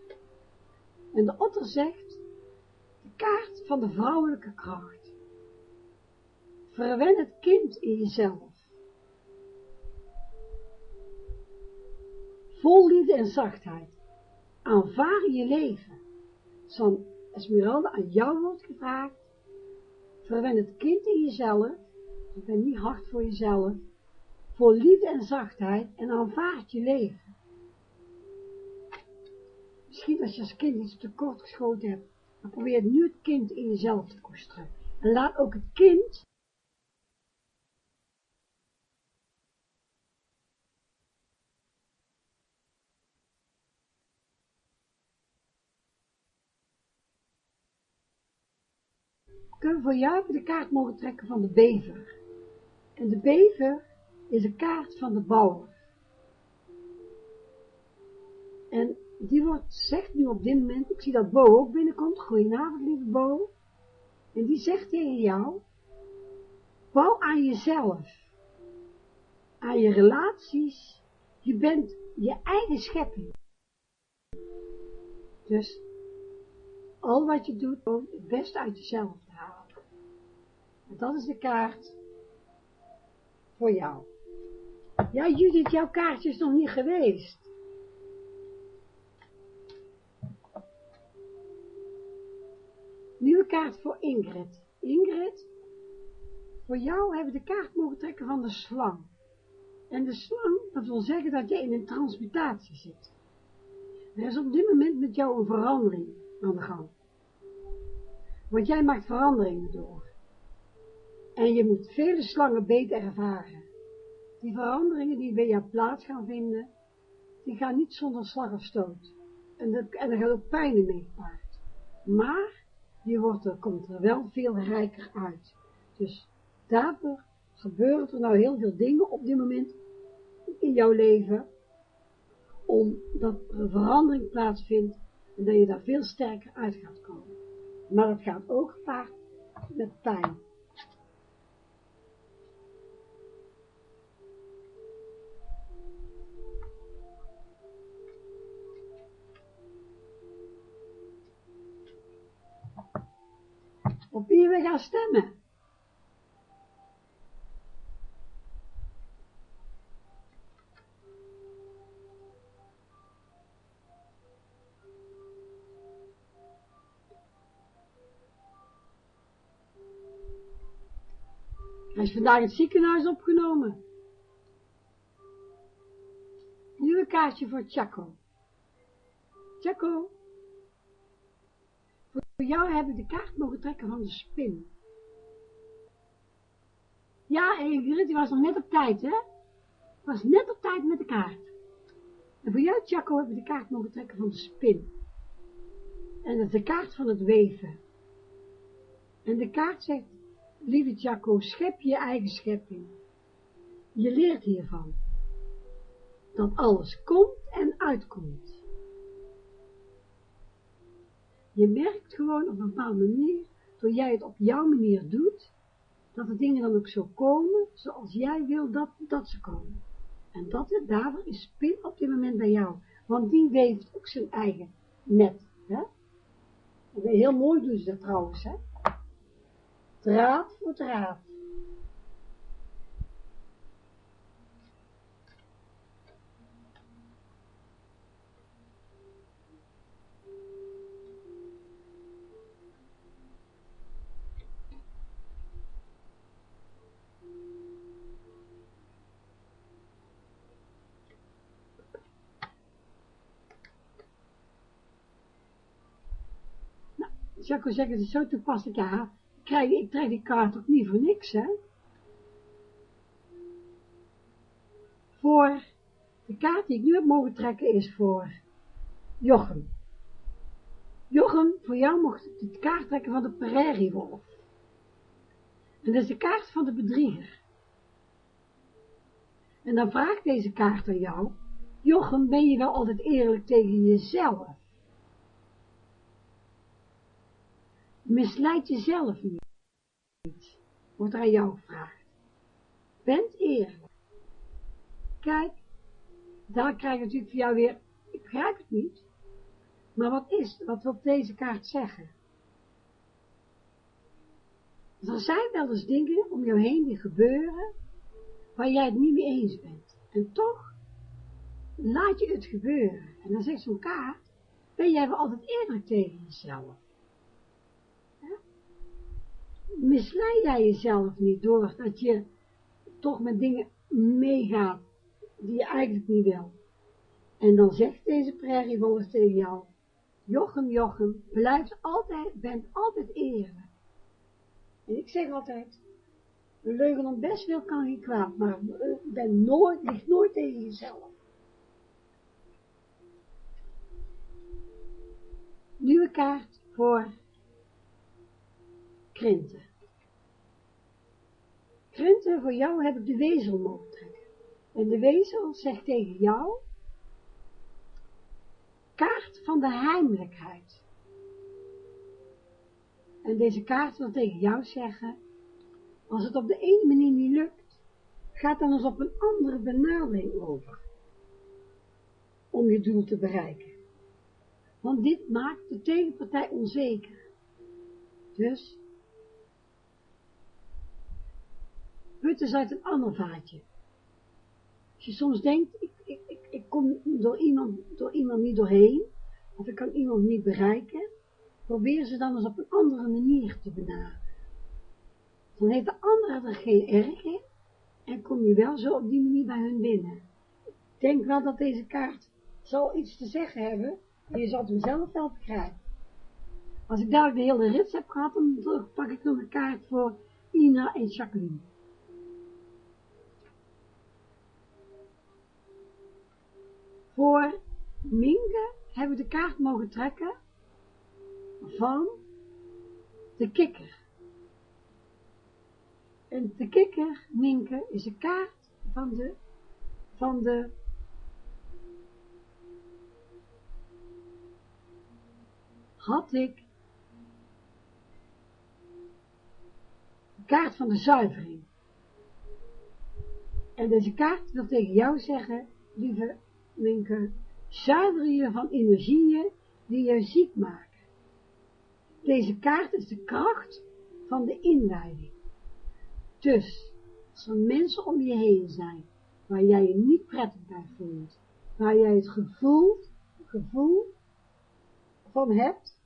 En de otter zegt, kaart van de vrouwelijke kracht. Verwen het kind in jezelf. Vol liefde en zachtheid. Aanvaar je leven. Zoals Esmeralda aan jou wordt gevraagd. Verwen het kind in jezelf. Ben niet hard voor jezelf. Vol liefde en zachtheid en aanvaard je leven. Misschien als je als kind iets tekort geschoten hebt, maar probeer nu het kind in jezelf te koesteren. En laat ook het kind kunnen voor jou de kaart mogen trekken van de bever. En de bever is een kaart van de bouwer. En die wordt, zegt nu op dit moment, ik zie dat Bo ook binnenkomt, goedenavond lieve Bo, en die zegt tegen jou, bouw aan jezelf, aan je relaties, je bent je eigen schepping. Dus, al wat je doet, het beste uit jezelf te halen. En dat is de kaart voor jou. Ja, Judith, jouw kaartje is nog niet geweest. Nieuwe kaart voor Ingrid. Ingrid, voor jou hebben we de kaart mogen trekken van de slang. En de slang, dat wil zeggen dat je in een transmutatie zit. Er is op dit moment met jou een verandering aan de gang. Want jij maakt veranderingen door. En je moet vele slangen beter ervaren. Die veranderingen die bij jou plaats gaan vinden, die gaan niet zonder slag of stoot. En, dat, en er gaat ook pijn in mee gepaard. Maar die wordt er, komt er wel veel rijker uit. Dus daarvoor gebeuren er nou heel veel dingen op dit moment in jouw leven, omdat er een verandering plaatsvindt en dat je daar veel sterker uit gaat komen. Maar het gaat ook gepaard met pijn. We gaan stemmen. Hij is vandaag in het ziekenhuis opgenomen. Nieuwe kaartje voor Chaco. Chaco, voor jou hebben de kaart mogen trekken van de spin. Ja, Ingrid, die was nog net op tijd, hè? Was net op tijd met de kaart. En voor jou, Chaco, hebben we de kaart mogen trekken van de spin. En dat is de kaart van het weven. En de kaart zegt, lieve Chaco, schep je eigen schepping. Je leert hiervan. Dat alles komt en uitkomt. Je merkt gewoon op een bepaalde manier, door jij het op jouw manier doet, dat de dingen dan ook zo komen, zoals jij wil dat, dat ze komen. En dat, daarvoor is spin op dit moment bij jou. Want die weeft ook zijn eigen net. Hè? heel mooi doen ze dat trouwens. Hè? Draad voor draad. Jacco zegt, het is zo toepasselijk, ja, krijg, ik trek die kaart ook niet voor niks, hè. Voor, de kaart die ik nu heb mogen trekken is voor Jochem. Jochem, voor jou mocht ik de kaart trekken van de prairiewolf. En dat is de kaart van de bedrieger. En dan vraagt deze kaart aan jou, Jochem, ben je wel altijd eerlijk tegen jezelf? Misleid jezelf niet, wordt aan jou gevraagd. Bent eerlijk. Kijk, daar krijg je natuurlijk voor jou weer, ik begrijp het niet, maar wat is, wat wil deze kaart zeggen? Er zijn wel eens dingen om jou heen die gebeuren, waar jij het niet mee eens bent. En toch laat je het gebeuren. En dan zegt zo'n kaart, ben jij wel altijd eerlijk tegen jezelf? Misleid jij jezelf niet door dat je toch met dingen meegaat die je eigenlijk niet wil. En dan zegt deze prairiewolf tegen jou, Jochem, Jochem, blijf altijd, bent altijd eerlijk. En ik zeg altijd, een leugen om best veel kan geen kwaad, maar ben nooit, ligt nooit tegen jezelf. Nieuwe kaart voor Krinten. Krinten, voor jou heb ik de wezel mogen trekken. En de wezel zegt tegen jou, kaart van de heimelijkheid. En deze kaart wil tegen jou zeggen, als het op de ene manier niet lukt, ga dan eens op een andere benadering over, om je doel te bereiken. Want dit maakt de tegenpartij onzeker. Dus, put eens uit een ander vaatje. Als je soms denkt, ik, ik, ik, ik kom door iemand, door iemand niet doorheen, of ik kan iemand niet bereiken, probeer ze dan eens op een andere manier te benaderen. Dan heeft de andere er geen erg in, en kom je wel zo op die manier bij hun binnen. Ik denk wel dat deze kaart zal iets te zeggen hebben, en je zal hem zelf wel begrijpen. Als ik dadelijk de hele rits heb gehad, dan pak ik nog een kaart voor Ina en Jacqueline. Voor Minke hebben we de kaart mogen trekken van de kikker. En de kikker, Minke, is een kaart van de, van de had ik de kaart van de zuivering. En deze kaart wil tegen jou zeggen, lieve Zuiver je van energieën die je ziek maken. Deze kaart is de kracht van de inleiding. Dus, als er mensen om je heen zijn, waar jij je niet prettig bij voelt, waar jij het gevoel, gevoel van hebt,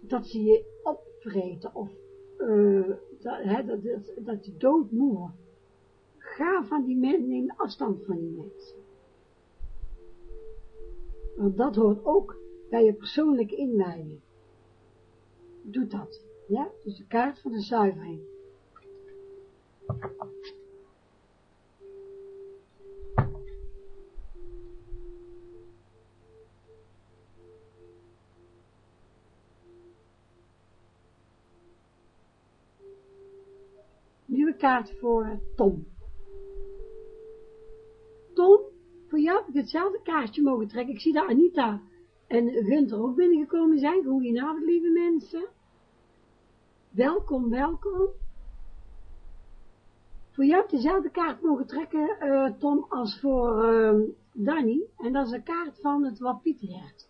dat ze je opvreten, of uh, dat, dat, dat, dat je doodmoe wordt. Ga van die mensen, neem afstand van die mensen. Want dat hoort ook bij je persoonlijke inleiding. Doe dat, ja? Dus de kaart van de zuivering. Kaart voor. Tom, voor jou heb ik hetzelfde kaartje mogen trekken. Ik zie daar Anita en Gunther ook binnengekomen zijn. Goedenavond, lieve mensen. Welkom, welkom. Voor jou heb dezelfde kaart mogen trekken, uh, Tom, als voor uh, Danny. En dat is een kaart van het Wapieterhert.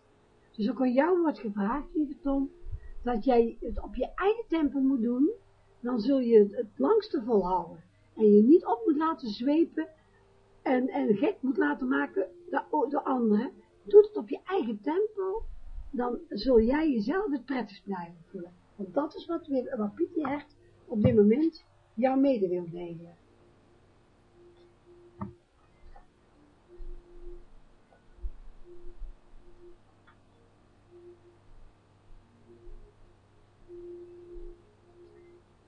Dus ook aan jou wordt gevraagd, lieve Tom, dat jij het op je eigen tempo moet doen. Dan zul je het langste volhouden. En je niet op moet laten zwepen en, en gek moet laten maken door, anderen, doe het op je eigen tempo, dan zul jij jezelf het prettig blijven voelen. Want dat is wat, wat Pietje Hert op dit moment jou mede wil delen.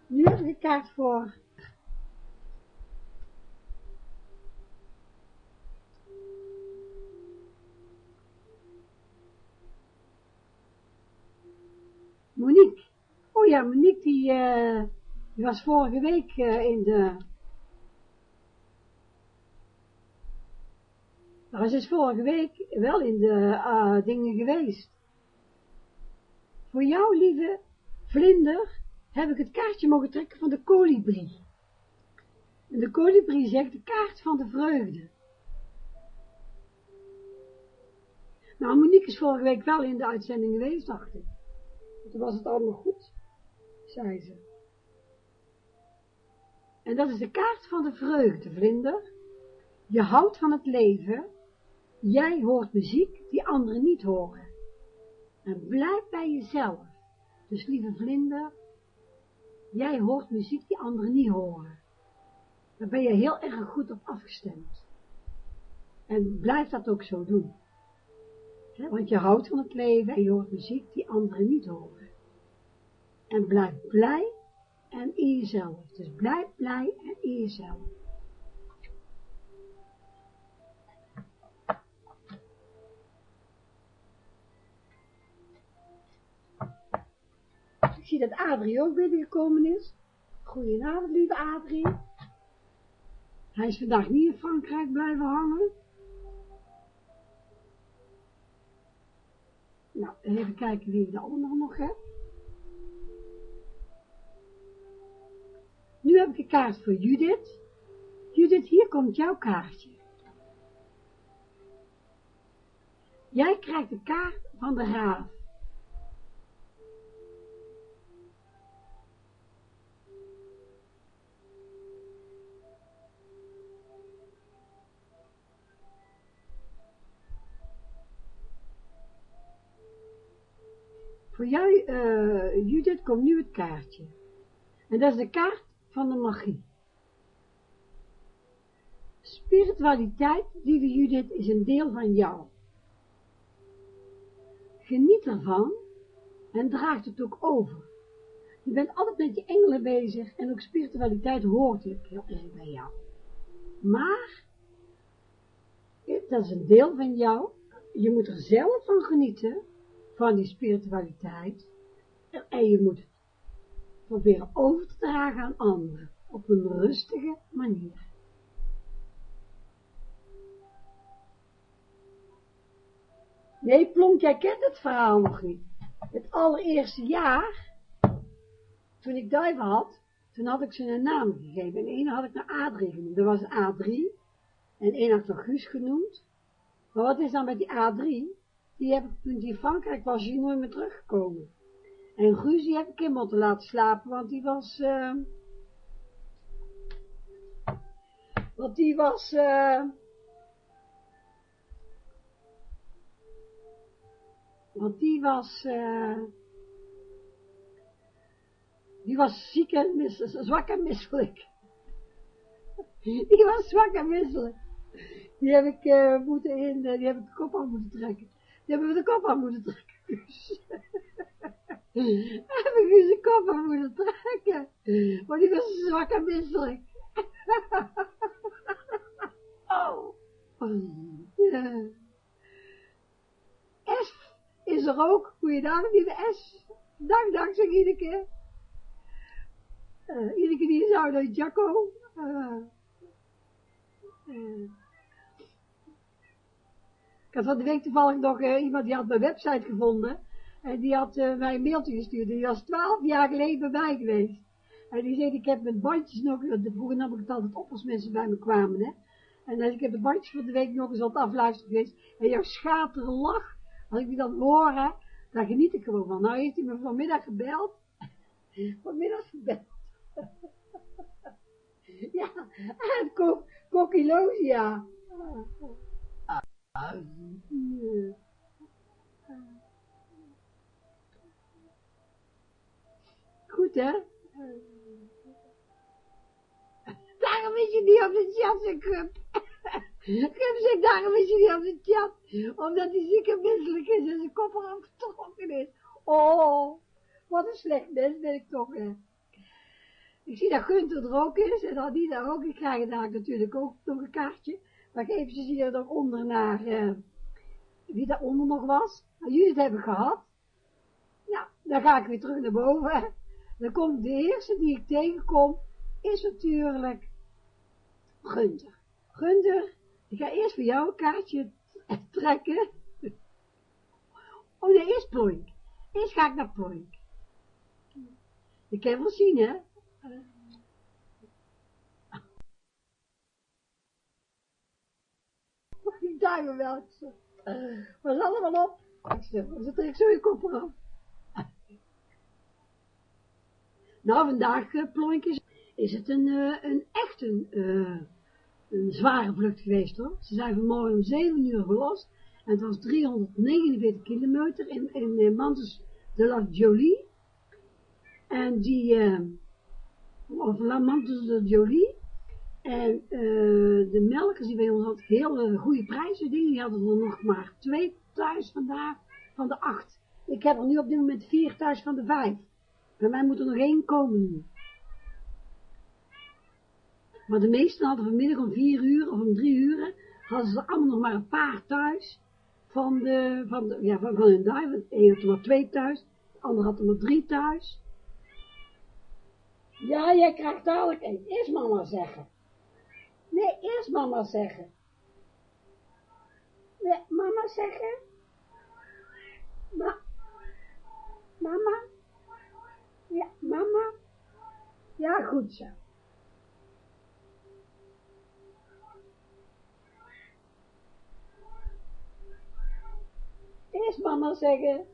Nu de kaart voor Monique. Oh ja, Monique die, uh, die was vorige week uh, in de... Nou, ze is vorige week wel in de uh, dingen geweest. Voor jou, lieve vlinder, heb ik het kaartje mogen trekken van de kolibrie. En de kolibrie zegt de kaart van de vreugde. Nou, Monique is vorige week wel in de uitzending geweest, dacht ik. Toen was het allemaal goed, zei ze. En dat is de kaart van de vreugde, vlinder. Je houdt van het leven. Jij hoort muziek die anderen niet horen. En blijf bij jezelf. Dus lieve vlinder, jij hoort muziek die anderen niet horen. Daar ben je heel erg goed op afgestemd. En blijf dat ook zo doen. Want je houdt van het leven en je hoort muziek die anderen niet horen. En blijf blij en in jezelf. Dus blijf blij en in jezelf. Ik zie dat Adrie ook binnengekomen is. Goedenavond, lieve Adrie. Hij is vandaag niet in Frankrijk blijven hangen. Nou, even kijken wie ik de andere nog heb. Nu heb ik een kaart voor Judith. Judith, hier komt jouw kaartje. Jij krijgt de kaart van de raaf. Voor jou, uh, Judith, komt nu het kaartje. En dat is de kaart van de magie. Spiritualiteit, lieve Judith, is een deel van jou. Geniet ervan en draag het ook over. Je bent altijd met je engelen bezig en ook spiritualiteit hoort heel erg bij jou. Maar, dat is een deel van jou. Je moet er zelf van genieten, van die spiritualiteit. En je moet proberen over te dragen aan anderen, op een rustige manier. Nee, Plonk, jij kent het verhaal nog niet. Het allereerste jaar, toen ik duiven had, toen had ik ze een naam gegeven. En één had ik naar A3 genoemd. Dat was A3. En één had ik naar Guus genoemd. Maar wat is dan met die A3? Die heb ik, toen die in Frankrijk was, hier nooit meer teruggekomen. En Guus heb ik in moeten laten slapen, want die was, uh, want die was, uh, want die was, uh, die was ziek en misselijk, zwak en misselijk. Die was zwak en misselijk. Die heb ik moeten in, die heb ik de kop aan moeten trekken. Die hebben we de kop aan moeten trekken. heb ik u zijn kop aan moeten trekken. Want die was zwak en misselijk. oh. Ja. S is er ook. Goeiedag, lieve S. Dank, dank, zeg Ineke. Uh, Ineke die is uit Jacco. Uh, uh. Ik had van de week toevallig nog iemand die had mijn website gevonden. En die had uh, mij een mailtje gestuurd. Die was twaalf jaar geleden bij geweest. En die zei, ik heb mijn bandjes nog, vroeger nam ik het altijd op als mensen bij me kwamen, hè. En ik heb de bandjes van de week nog eens wat afluisteren geweest. En jouw schaterlach, als ik die dan hoor, hè, daar geniet ik gewoon van. Nou heeft hij me vanmiddag gebeld. vanmiddag gebeld. ja, en Kokilosia. Ah, ah, Goed, hè? Daarom is je niet op de chat, Cup. Cup zegt, daarom is je niet op de chat. Omdat hij ziek en misselijk is en zijn kop erop getrokken is. Oh, wat een slecht mens ben ik toch, hè. Ik zie dat Gunther er ook is en dat die daar ook. Ik krijg daar natuurlijk ook nog een kaartje. Maar ik even hier nog onder naar uh, wie daaronder nog was. Nou, jullie het hebben gehad. Ja, dan ga ik weer terug naar boven. Dan komt de eerste die ik tegenkom, is natuurlijk Gunther. Gunther, ik ga eerst voor jou een kaartje trekken. Oh nee, eerst Ploink. Eerst ga ik naar Ploink. Je kan wel zien, hè? Die duimen wel. Maar ze allemaal op. Ik ze trekt zo je kop eraf. Nou, vandaag, uh, is, het een, uh, een echt een, uh, een zware vlucht geweest, hoor. Ze zijn vanmorgen om 7 uur gelost. En het was 349 kilometer in, in Mantes de la Jolie. En die, uh, of La de Jolie. En uh, de melkers die bij ons hadden hele goede prijzen. Die hadden er nog maar twee thuis vandaag van de acht. Ik heb er nu op dit moment vier thuis van de vijf. Bij mij moet er nog één komen nu. Maar de meesten hadden vanmiddag om vier uur of om drie uur, hadden ze allemaal nog maar een paar thuis van de, van de, ja, van, van hun duif. De een had er maar twee thuis, de ander had er maar drie thuis. Ja, jij krijgt dadelijk één. Eerst mama zeggen. Nee, eerst mama zeggen. Nee, mama zeggen. Ma mama. Ja, mama. Ja, goed zo. Eerst mama zeggen.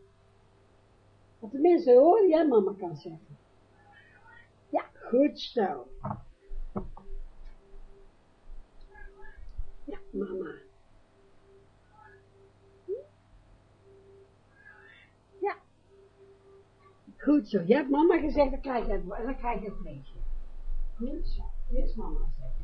Dat de mensen horen, jij mama kan zeggen. Ja, goed zo. Ja, mama. Ja. Goed zo. Je hebt mama gezegd, dan krijg je het, dan krijg vleesje. Goed zo. Eerst mama zeggen.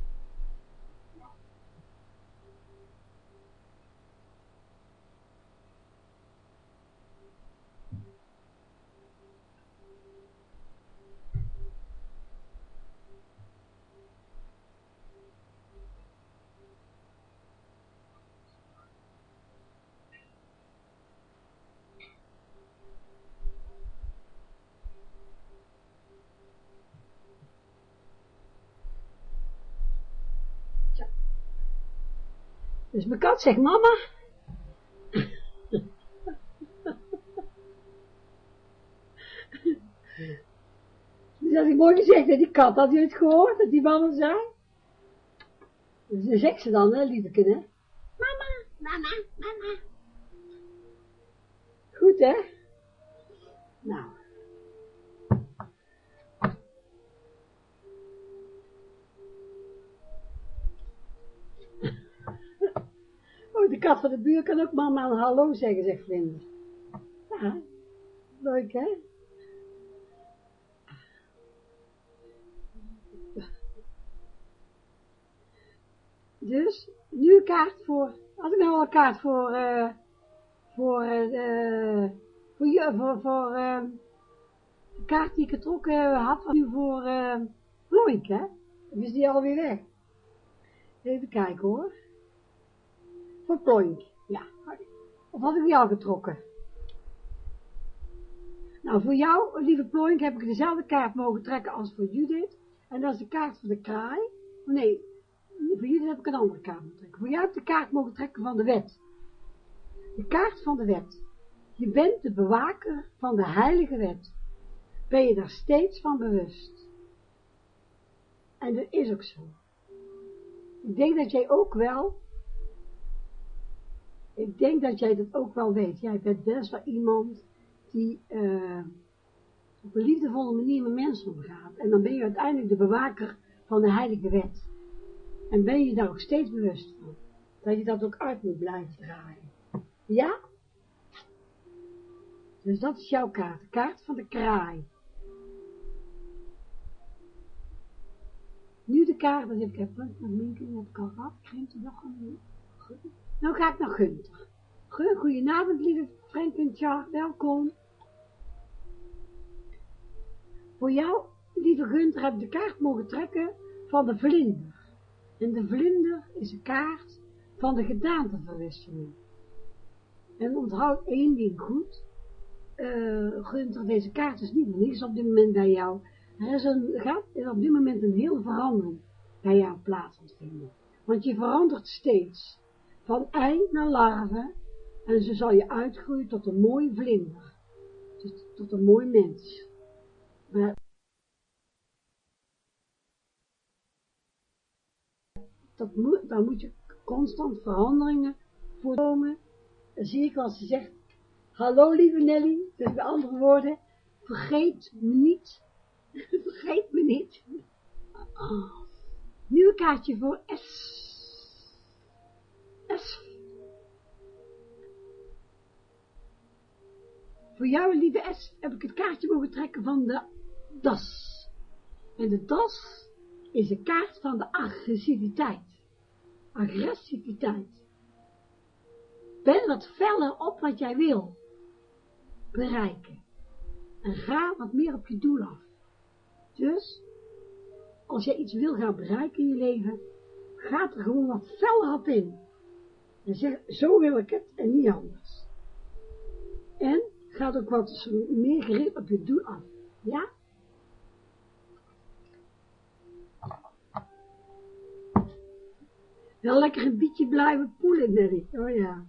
Dus mijn kat zegt, mama. Dus had ik mooi gezegd, hè, die kat, had u het gehoord, dat die mama zei? Dus dan zegt ze dan, hè, lieveke, hè. Mama, mama, mama. Goed, hè? Nou. Oh, de kat van de buur kan ook mama een hallo zeggen, zegt Vlinder. Ja, leuk hè? Dus, nu kaart voor, had ik nou al een kaart voor, uh, voor, uh, voor, je, voor, voor uh, de kaart die ik getrokken had, nu voor uh, Loink, hè? Of is die alweer weg? Even kijken hoor. Ploink, ja. Of had ik die al getrokken? Nou, voor jou, lieve Ploink, heb ik dezelfde kaart mogen trekken als voor Judith. En dat is de kaart van de kraai. Nee, voor Judith heb ik een andere kaart mogen trekken. Voor jou heb ik de kaart mogen trekken van de wet. De kaart van de wet. Je bent de bewaker van de heilige wet. Ben je daar steeds van bewust. En dat is ook zo. Ik denk dat jij ook wel ik denk dat jij dat ook wel weet. Jij bent best wel iemand die uh, op een liefdevolle manier met mensen omgaat. En dan ben je uiteindelijk de bewaker van de heilige wet. En ben je daar ook steeds bewust van. Dat je dat ook uit moet blijven draaien. Ja? Dus dat is jouw kaart. De kaart van de kraai. Nu de kaart, dat ik heb punt met Minken, heb ik al gehad. Krimpt nog een Goed. Nou ga ik naar Gunther. Goedenavond, lieve Frank en welkom. Voor jou lieve Gunther, heb de kaart mogen trekken van de vlinder. En de vlinder is een kaart van de gedaanteverwisseling. En onthoud één ding goed. Uh, Gunther, deze kaart is niet niks op dit moment bij jou. Er is, een, gaat op dit moment een hele verandering bij jou plaats vinden. Want je verandert steeds. Van ei naar larve. En zo zal je uitgroeien tot een mooie vlinder. Tot, een mooi mens. Dat moet, daar moet je constant veranderingen voorkomen. Dan zie ik als ze zegt, hallo lieve Nelly, dus met andere woorden, vergeet me niet, vergeet me niet. Een kaartje voor S. Voor jou, lieve S, heb ik het kaartje mogen trekken van de das. En de das is een kaart van de agressiviteit agressiviteit. Ben wat feller op wat jij wil bereiken. En ga wat meer op je doel af. Dus, als jij iets wil gaan bereiken in je leven, ga er gewoon wat feller op in. En zeg, zo wil ik het en niet anders. En ga ook wat meer gericht op je doel af. Ja? Wel lekker een beetje blijven poelen, Nelly. Oh ja.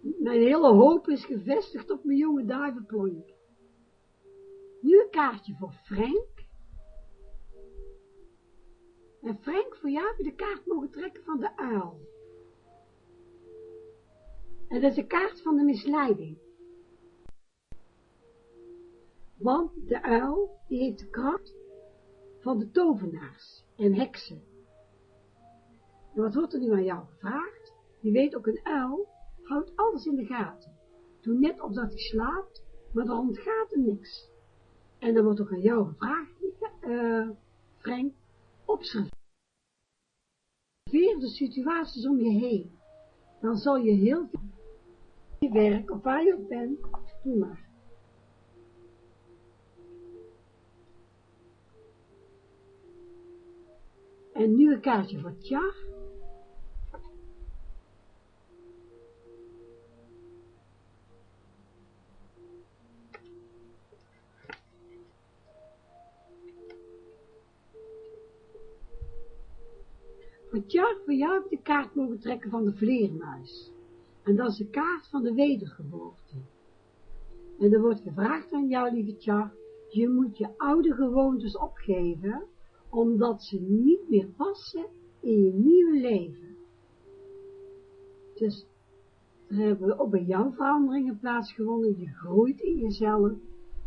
Mijn hele hoop is gevestigd op mijn jonge duivenplonk. Nu een kaartje voor Frank. En Frank, voor jou de kaart mogen trekken van de uil. En dat is een kaart van de misleiding. Want de uil, die heeft de kracht van de tovenaars en heksen. En wat wordt er nu aan jou gevraagd? Je weet ook een uil houdt alles in de gaten. Doe net of dat hij slaapt, maar er ontgaat hem niks. En dan wordt ook aan jou gevraagd, uh, Frank, observeer de situaties om je heen. Dan zal je heel veel je werk, of waar je ook bent, doe maar. En nu een kaartje voor Tja. Voor Tja, voor jou heb ik de kaart mogen trekken van de vleermuis. En dat is de kaart van de wedergeboorte. En er wordt gevraagd aan jou, lieve Tja, je moet je oude gewoontes opgeven omdat ze niet meer passen in je nieuwe leven. Dus er hebben ook bij jou veranderingen plaatsgevonden, je groeit in jezelf,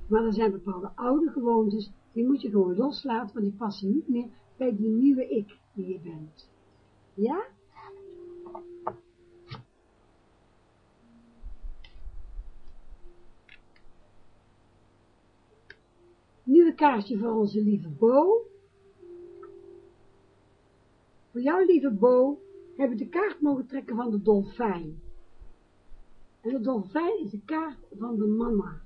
maar er zijn bepaalde oude gewoontes, die moet je gewoon loslaten, want die passen niet meer bij die nieuwe ik die je bent. Ja? Nu een kaartje voor onze lieve Bo. Voor jou, lieve Bo, heb ik de kaart mogen trekken van de dolfijn. En de dolfijn is de kaart van de mama.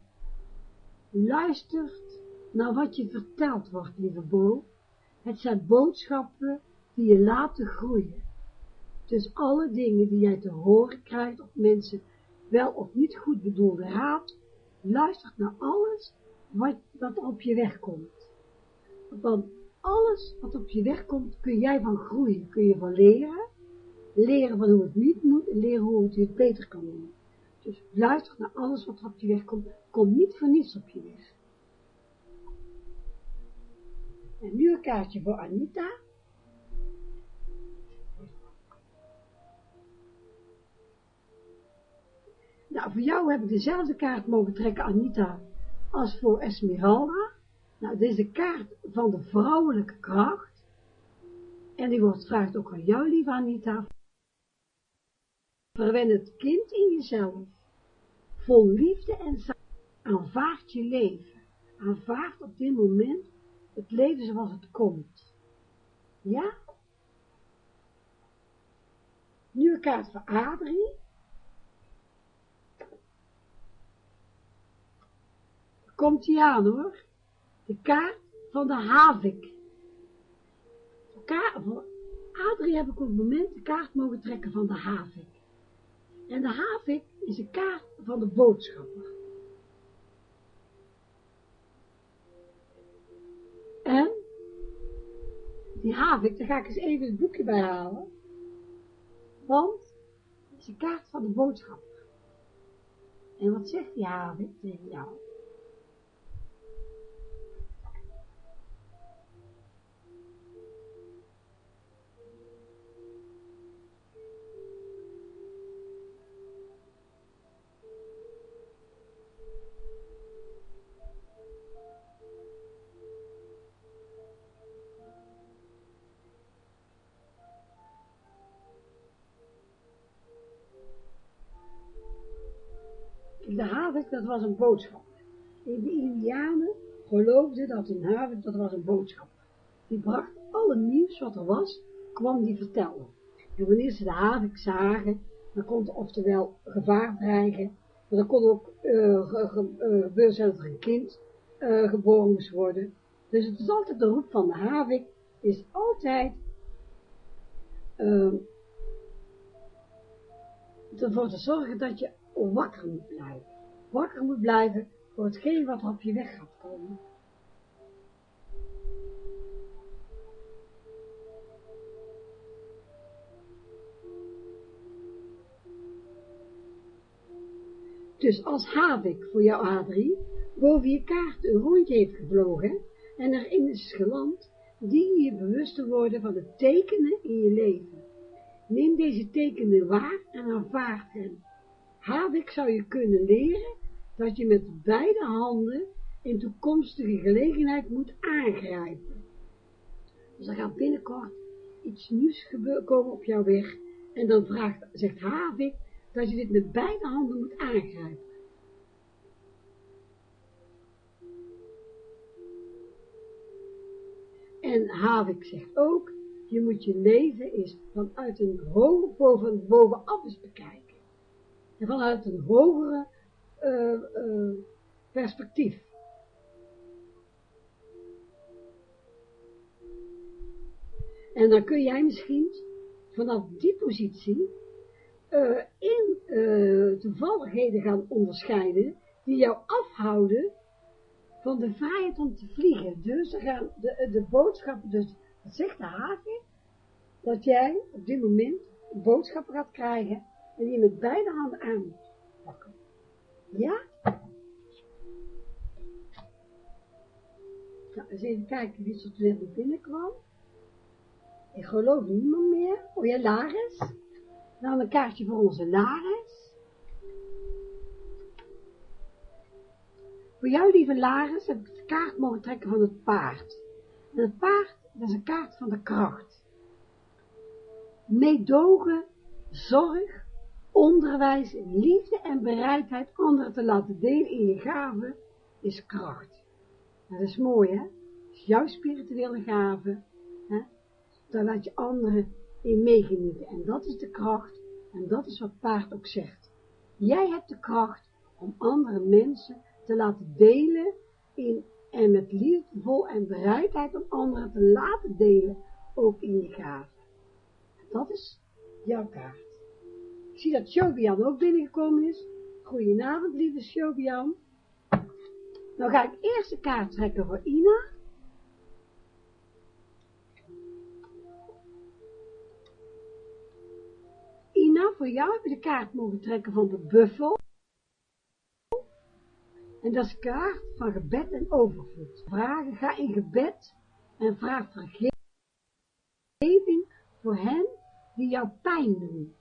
Luistert naar wat je verteld wordt, lieve Bo. Het zijn boodschappen die je laten groeien. Dus alle dingen die jij te horen krijgt, of mensen wel of niet goed bedoelde raad, luistert naar alles wat, wat op je weg komt. Want alles wat op je weg komt, kun jij van groeien, kun je van leren, leren van hoe het niet moet en leren hoe het, het beter kan doen. Dus luister naar alles wat op je weg komt, kom niet voor niets op je weg. En nu een kaartje voor Anita. Nou, voor jou heb ik dezelfde kaart mogen trekken, Anita, als voor Esmeralda. Nou, dit is de kaart van de vrouwelijke kracht. En die wordt vraagt ook aan jou, lieve Anita. Verwen het kind in jezelf. Vol liefde en aanvaard je leven. Aanvaard op dit moment het leven zoals het komt. Ja? Nu een kaart voor Adrie. Komt hij aan hoor. De kaart van de havik. Voor Adrie heb ik op het moment de kaart mogen trekken van de havik. En de havik is een kaart van de boodschapper. En die havik, daar ga ik eens even het boekje bij halen. Want het is een kaart van de boodschapper. En wat zegt die havik tegen jou? Was een boodschap. De Indianen geloofden dat een havik, dat was een boodschap. Die bracht alle nieuws wat er was, kwam die vertellen. En wanneer ze de havik zagen, dan kon er oftewel gevaar dreigen, maar dan kon ook uh, gebeuren zijn dat er een kind uh, geboren moest worden. Dus het is altijd de roep van de havik, is altijd uh, ervoor te zorgen dat je wakker moet blijven. Wakker moet blijven voor hetgeen wat op je weg gaat komen. Dus als Havik voor jouw Adrie boven je kaart een rondje heeft gevlogen en erin is geland, dien je bewust te worden van de tekenen in je leven. Neem deze tekenen waar en aanvaard hen. Havik zou je kunnen leren dat je met beide handen in toekomstige gelegenheid moet aangrijpen. Dus er gaat binnenkort iets nieuws komen op jouw weg en dan vraagt, zegt Havik dat je dit met beide handen moet aangrijpen. En Havik zegt ook, je moet je leven eens vanuit een hoog, boven, bovenaf eens bekijken. En vanuit een hogere uh, uh, perspectief. En dan kun jij misschien vanaf die positie uh, in toevalligheden gaan onderscheiden die jou afhouden van de vrijheid om te vliegen. Dus er gaan de, de boodschap, dus zegt de haven, dat jij op dit moment een gaat krijgen en die met beide handen aan moet. Ja? Nou, eens even kijken wie er toen binnenkwam. Ik geloof niemand meer. Oh ja, Laris. Nou, een kaartje voor onze Laris. Voor jou, lieve Laris, heb ik de kaart mogen trekken van het paard. En het paard, dat is een kaart van de kracht. Meedogen, zorg, onderwijs, liefde en bereidheid anderen te laten delen in je gaven, is kracht. Dat is mooi, hè? Dat is jouw spirituele gave, hè? Daar laat je anderen in meegenieten. En dat is de kracht, en dat is wat paard ook zegt. Jij hebt de kracht om andere mensen te laten delen in, en met liefdevol en bereidheid om anderen te laten delen, ook in je gaven. Dat is jouw kaart. Zie dat Shobian ook binnengekomen is. Goedenavond, lieve Shobian. Nou ga ik eerst de kaart trekken voor Ina. Ina, voor jou heb je de kaart mogen trekken van de buffel. En dat is kaart van gebed en overvloed. Vragen, ga in gebed en vraag vergeving voor hen die jou pijn doen.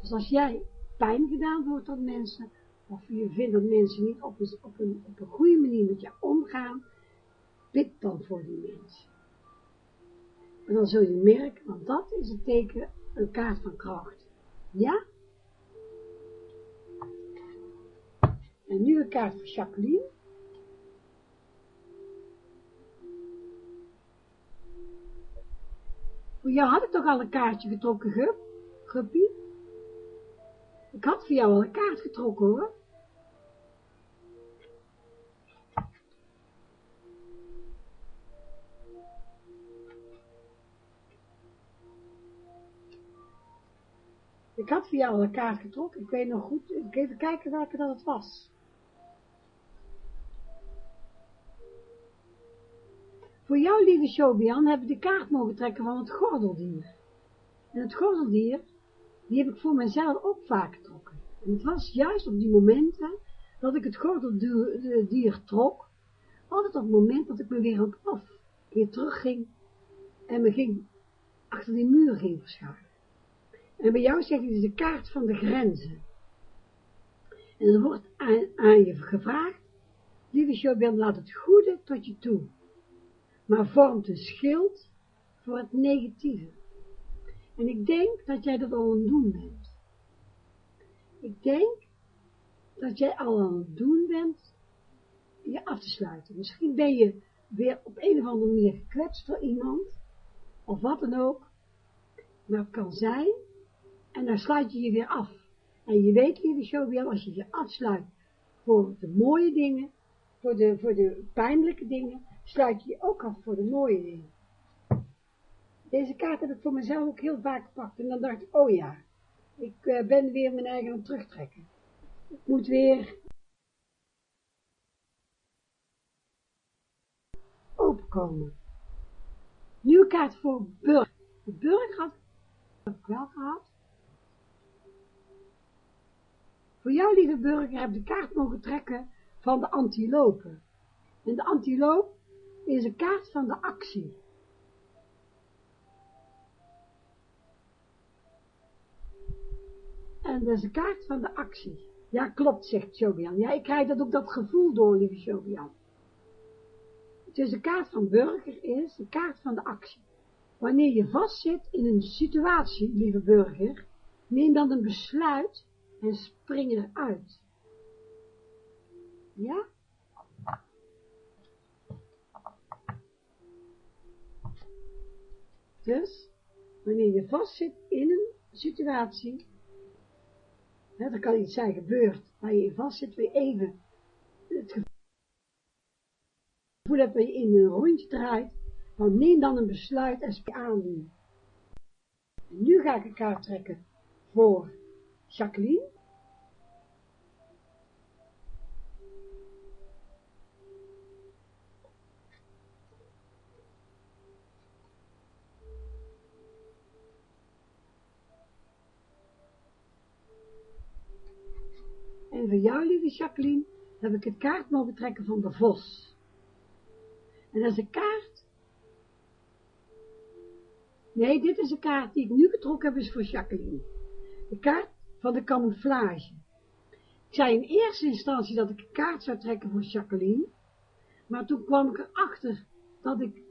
Dus als jij pijn gedaan wordt door mensen, of je vindt dat mensen niet op een, op een, op een goede manier met je omgaan, bid dan voor die mensen. En dan zul je merken, want dat is een teken, een kaart van kracht. Ja? En nu een kaart voor Jacqueline. Voor jou had ik toch al een kaartje getrokken, Gup? Guppie? Ik had voor jou al een kaart getrokken, hoor. Ik had voor jou al een kaart getrokken. Ik weet nog goed, ik even kijken welke dat het was. Voor jou, lieve Shobian, heb ik de kaart mogen trekken van het gordeldier. En het gordeldier die heb ik voor mezelf ook vaak getrokken. En het was juist op die momenten dat ik het gordeldier trok, altijd op het moment dat ik me weer op af, weer terugging en me ging, achter die muur ging verschuilen. En bij jou zegt hij dus de kaart van de grenzen. En er wordt aan, je gevraagd, lieve Shobian, laat het goede tot je toe maar vormt een schild voor het negatieve. En ik denk dat jij dat al aan het doen bent. Ik denk dat jij al aan het doen bent je af te sluiten. Misschien ben je weer op een of andere manier gekwetst door iemand, of wat dan ook, maar het kan zijn, en dan sluit je je weer af. En je weet, lieve Shobiel, als je je afsluit voor de mooie dingen, voor de, voor de pijnlijke dingen, sluit je je ook af voor de mooie dingen. Deze kaart heb ik voor mezelf ook heel vaak gepakt. En dan dacht ik, oh ja, ik uh, ben weer mijn eigen aan terugtrekken. Ik moet weer openkomen. Nieuwe kaart voor burger. De burger had ik wel gehad. Voor jou, lieve burger, heb de kaart mogen trekken van de antilopen. En de antiloop is een kaart van de actie. En dat is een kaart van de actie. Ja, klopt, zegt Shobian. Ja, ik krijg dat ook dat gevoel door, lieve Shobian. Dus de kaart van burger is de kaart van de actie. Wanneer je vastzit in een situatie, lieve burger, neem dan een besluit en spring eruit. Ja? Dus, wanneer je vastzit in een situatie, hè, er kan iets zijn gebeurd, waar je vastzit, weer even het gevoel hebt dat je in een rondje draait, dan neem dan een besluit en spreek aan. En nu ga ik een kaart trekken voor Jacqueline. En voor jou, lieve Jacqueline, heb ik het kaart mogen trekken van de vos. En dat is een kaart. Nee, dit is een kaart die ik nu getrokken heb, is voor Jacqueline. De kaart van de camouflage. Ik zei in eerste instantie dat ik een kaart zou trekken voor Jacqueline, maar toen kwam ik erachter dat ik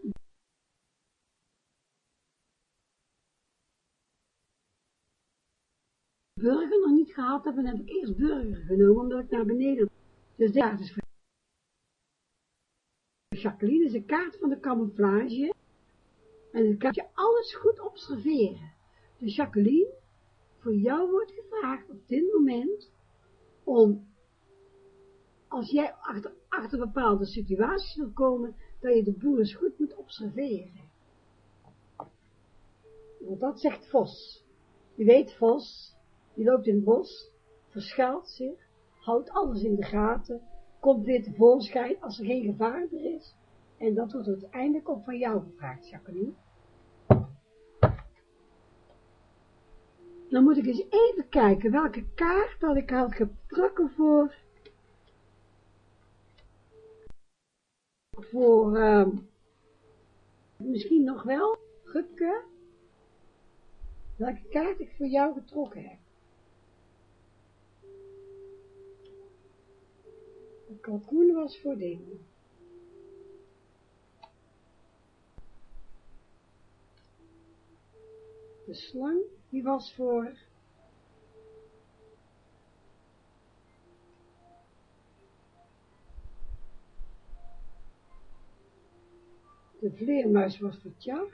burger nog niet gehad heb, dan heb ik eerst burger genomen, omdat ik naar beneden. Dus daar is voor Jacqueline is een kaart van de camouflage. En dan kan je alles goed observeren. Dus Jacqueline, voor jou wordt gevraagd op dit moment om, als jij achter, achter bepaalde situaties wil komen, dat je de boel eens goed moet observeren. Want dat zegt Vos. Je weet Vos, die loopt in het bos, verschuilt zich, houdt alles in de gaten, komt weer tevoorschijn als er geen gevaar er is. En dat wordt uiteindelijk ook van jou gevraagd, Jacqueline. Dan moet ik eens even kijken welke kaart dat ik had getrokken voor, voor, uh, misschien nog wel, Gupke, welke kaart ik voor jou getrokken heb. De kalkoen was voor dingen. De slang, die was voor De vleermuis was voor Tjar.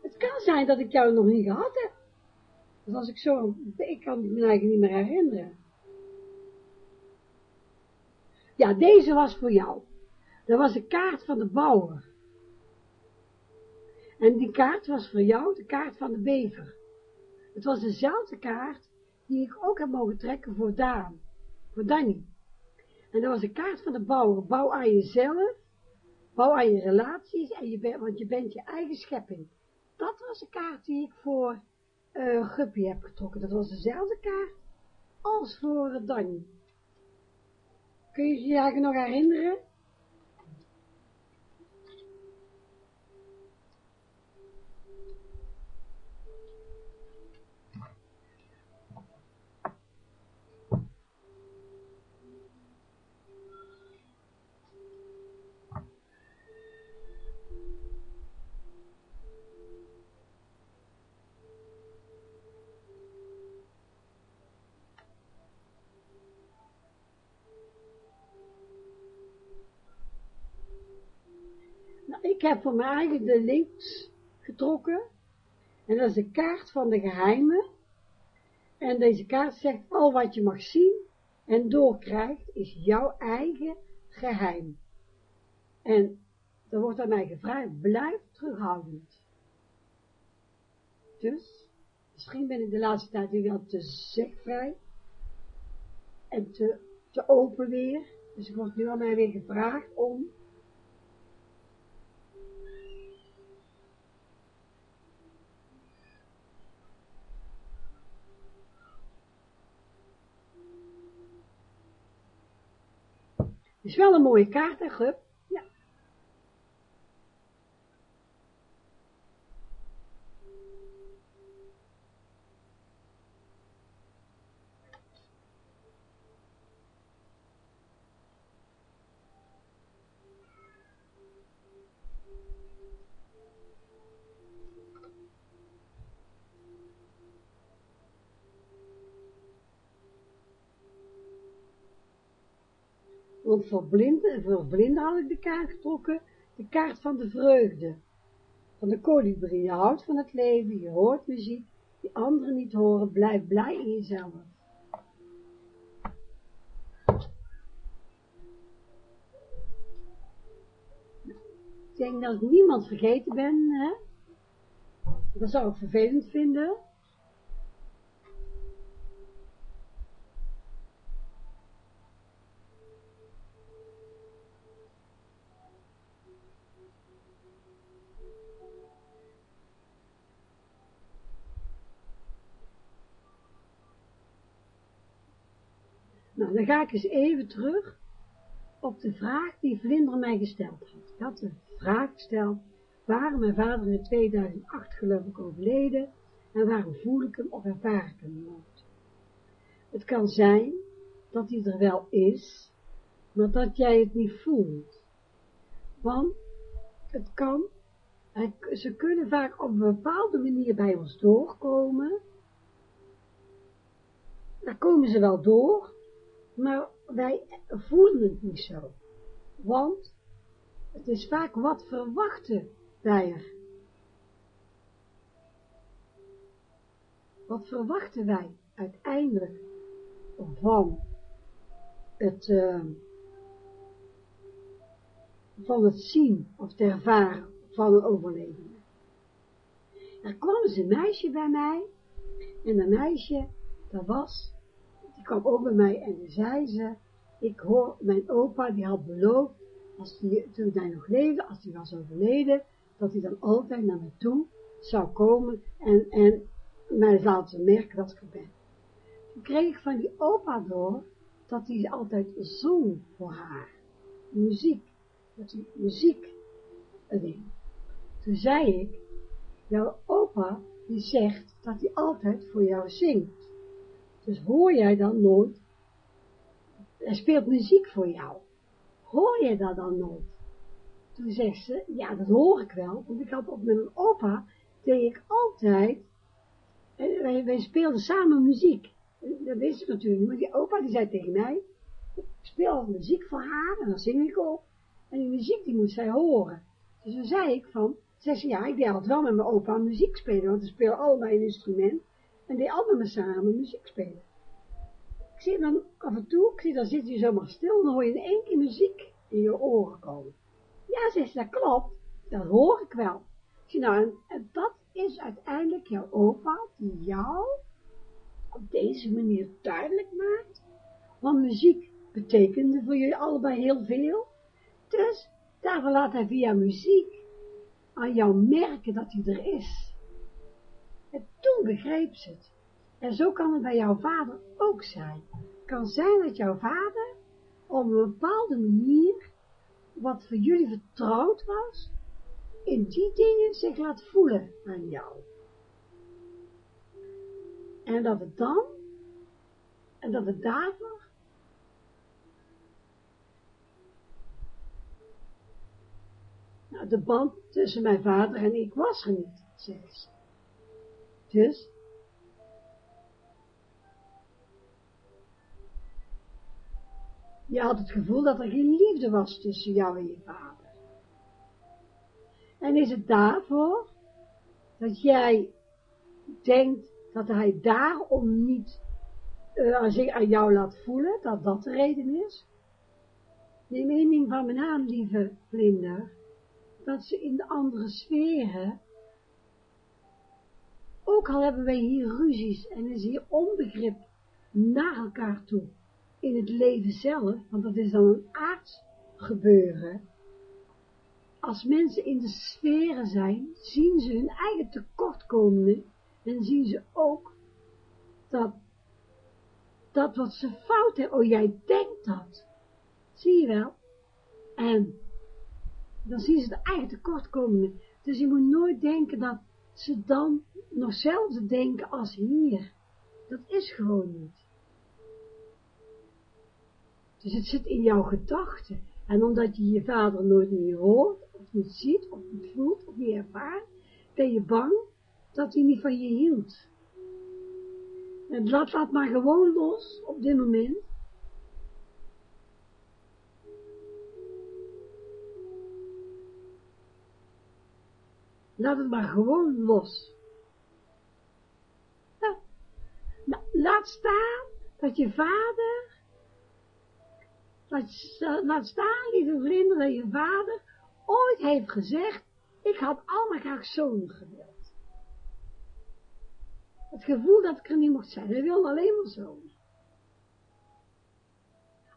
Het kan dat ik jou nog niet gehad heb. Dus als ik zo, ik kan me eigenlijk niet meer herinneren. Ja, deze was voor jou. Dat was de kaart van de bouwer. En die kaart was voor jou de kaart van de bever. Het was dezelfde kaart die ik ook heb mogen trekken voor Daan, voor Danny. En dat was de kaart van de bouwer. Bouw aan jezelf, bouw aan je relaties, en je bent, want je bent je eigen schepping. Dat was de kaart die ik voor uh, Guppy heb getrokken. Dat was dezelfde kaart als voor Danny. Kun je je eigenlijk nog herinneren? Ik heb voor mij de links getrokken. En dat is de kaart van de geheimen. En deze kaart zegt, al wat je mag zien en doorkrijgt, is jouw eigen geheim. En er wordt aan mij gevraagd, blijf terughoudend. Dus, misschien ben ik de laatste tijd weer wel te zegvrij en te, te open weer. Dus ik word nu aan mij weer gevraagd om is wel een mooie kaart, hè, Gup? Ja. Voor blinden, voor blinden had ik de kaart getrokken, de kaart van de vreugde. Van de kolibrie, je houdt van het leven, je hoort muziek, die anderen niet horen, blijf blij in jezelf. Ik denk dat ik niemand vergeten ben, hè? Dat zou ik vervelend vinden. Nou, dan ga ik eens even terug op de vraag die Vlinder mij gesteld had. Ik had de vraag gesteld, waarom mijn vader in 2008 geloof ik overleden en waarom voel ik hem of ervaar ik hem nooit? Het kan zijn dat hij er wel is, maar dat jij het niet voelt. Want het kan, ze kunnen vaak op een bepaalde manier bij ons doorkomen. Daar komen ze wel door, maar wij voelen het niet zo. Want het is vaak wat verwachten wij er. Wat verwachten wij uiteindelijk van het, uh, van het zien of te ervaren van een overlevende. Er kwam eens een meisje bij mij, en dat meisje, dat was die kwam ook bij mij en zei ze, ik hoor, mijn opa die had beloofd, als die, toen hij nog leefde, als hij was overleden, dat hij dan altijd naar me toe zou komen en, en mij laten merken dat ik er ben. Toen kreeg ik van die opa door, dat hij altijd zong voor haar, muziek, dat hij muziek deed. Toen zei ik, jouw opa, die zegt dat hij altijd voor jou zingt. Dus hoor jij dan nooit, hij speelt muziek voor jou, hoor je dat dan nooit? Toen zegt ze, ja dat hoor ik wel, want ik had op mijn opa, deed ik altijd, wij, wij speelden samen muziek. Dat wist ik natuurlijk niet, maar die opa die zei tegen mij, ik speel muziek voor haar en dan zing ik op. En die muziek die moet zij horen. Dus toen zei ik van, Zei ze, ja, ik deed altijd wel met mijn opa muziek spelen, want we spelen allebei een instrument. En altijd met samen muziek spelen. Ik zie dan af en toe, ik zie, dan zit je zomaar stil, dan hoor je in één keer muziek in je oren komen. Ja, zegt ze, dat klopt, dat hoor ik wel. Zie, nou, en dat is uiteindelijk jouw opa, die jou op deze manier duidelijk maakt, want muziek betekende voor jullie allebei heel veel. Dus daarvoor laat hij via muziek aan jou merken dat hij er is. En toen begreep ze het. En zo kan het bij jouw vader ook zijn. Het kan zijn dat jouw vader op een bepaalde manier, wat voor jullie vertrouwd was, in die dingen zich laat voelen aan jou. En dat het dan, en dat het daarvoor Nou, de band tussen mijn vader en ik was er niet, zegt ze. Dus, je had het gevoel dat er geen liefde was tussen jou en je vader. En is het daarvoor dat jij denkt dat hij daarom niet uh, zich, aan jou laat voelen, dat dat de reden is? Neem één ding van mijn aan, lieve vlinder dat ze in de andere sferen, ook al hebben wij hier ruzies en is hier onbegrip naar elkaar toe, in het leven zelf, want dat is dan een aards gebeuren, als mensen in de sferen zijn, zien ze hun eigen tekortkomingen en zien ze ook dat, dat wat ze fout hebben, oh jij denkt dat, zie je wel, en dan zien ze de eigen tekortkomingen. Dus je moet nooit denken dat ze dan nog hetzelfde denken als hier. Dat is gewoon niet. Dus het zit in jouw gedachten. En omdat je je vader nooit meer hoort, of niet ziet, of niet voelt, of niet ervaart, ben je bang dat hij niet van je hield. En laat, laat maar gewoon los op dit moment. Laat het maar gewoon los. Laat staan dat je vader, laat, laat staan, lieve vrienden, dat je vader ooit heeft gezegd, ik had allemaal graag zoon gewild. Het gevoel dat ik er niet mocht zijn, hij wilde alleen maar zoon.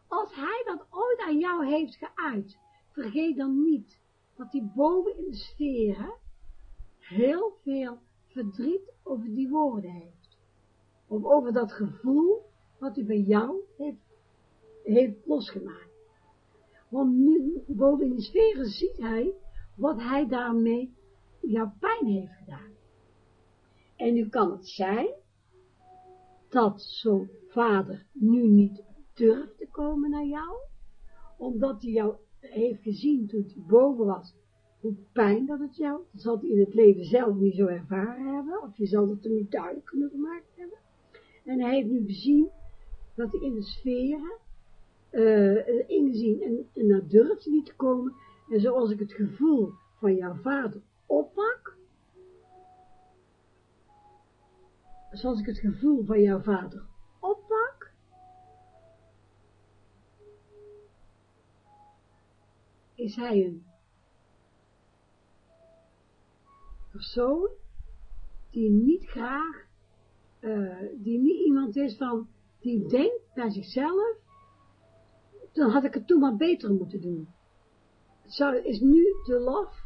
Als hij dat ooit aan jou heeft geuit, vergeet dan niet dat die boven in de sferen heel veel verdriet over die woorden heeft. Of over dat gevoel wat hij bij jou heeft, heeft losgemaakt. Want nu, boven in de sferen ziet hij wat hij daarmee jouw pijn heeft gedaan. En nu kan het zijn dat zo'n vader nu niet durft te komen naar jou, omdat hij jou heeft gezien toen hij boven was hoe pijn dat het jou, dat zal hij in het leven zelf niet zo ervaren hebben, of je zal het er niet duidelijk kunnen gemaakt hebben. En hij heeft nu gezien dat hij in de sferen uh, ingezien en, en naar durft niet te komen. En zoals ik het gevoel van jouw vader oppak, zoals ik het gevoel van jouw vader oppak, is hij een persoon die niet graag, uh, die niet iemand is van, die denkt bij zichzelf, dan had ik het toen maar beter moeten doen. Zou, is nu te laf,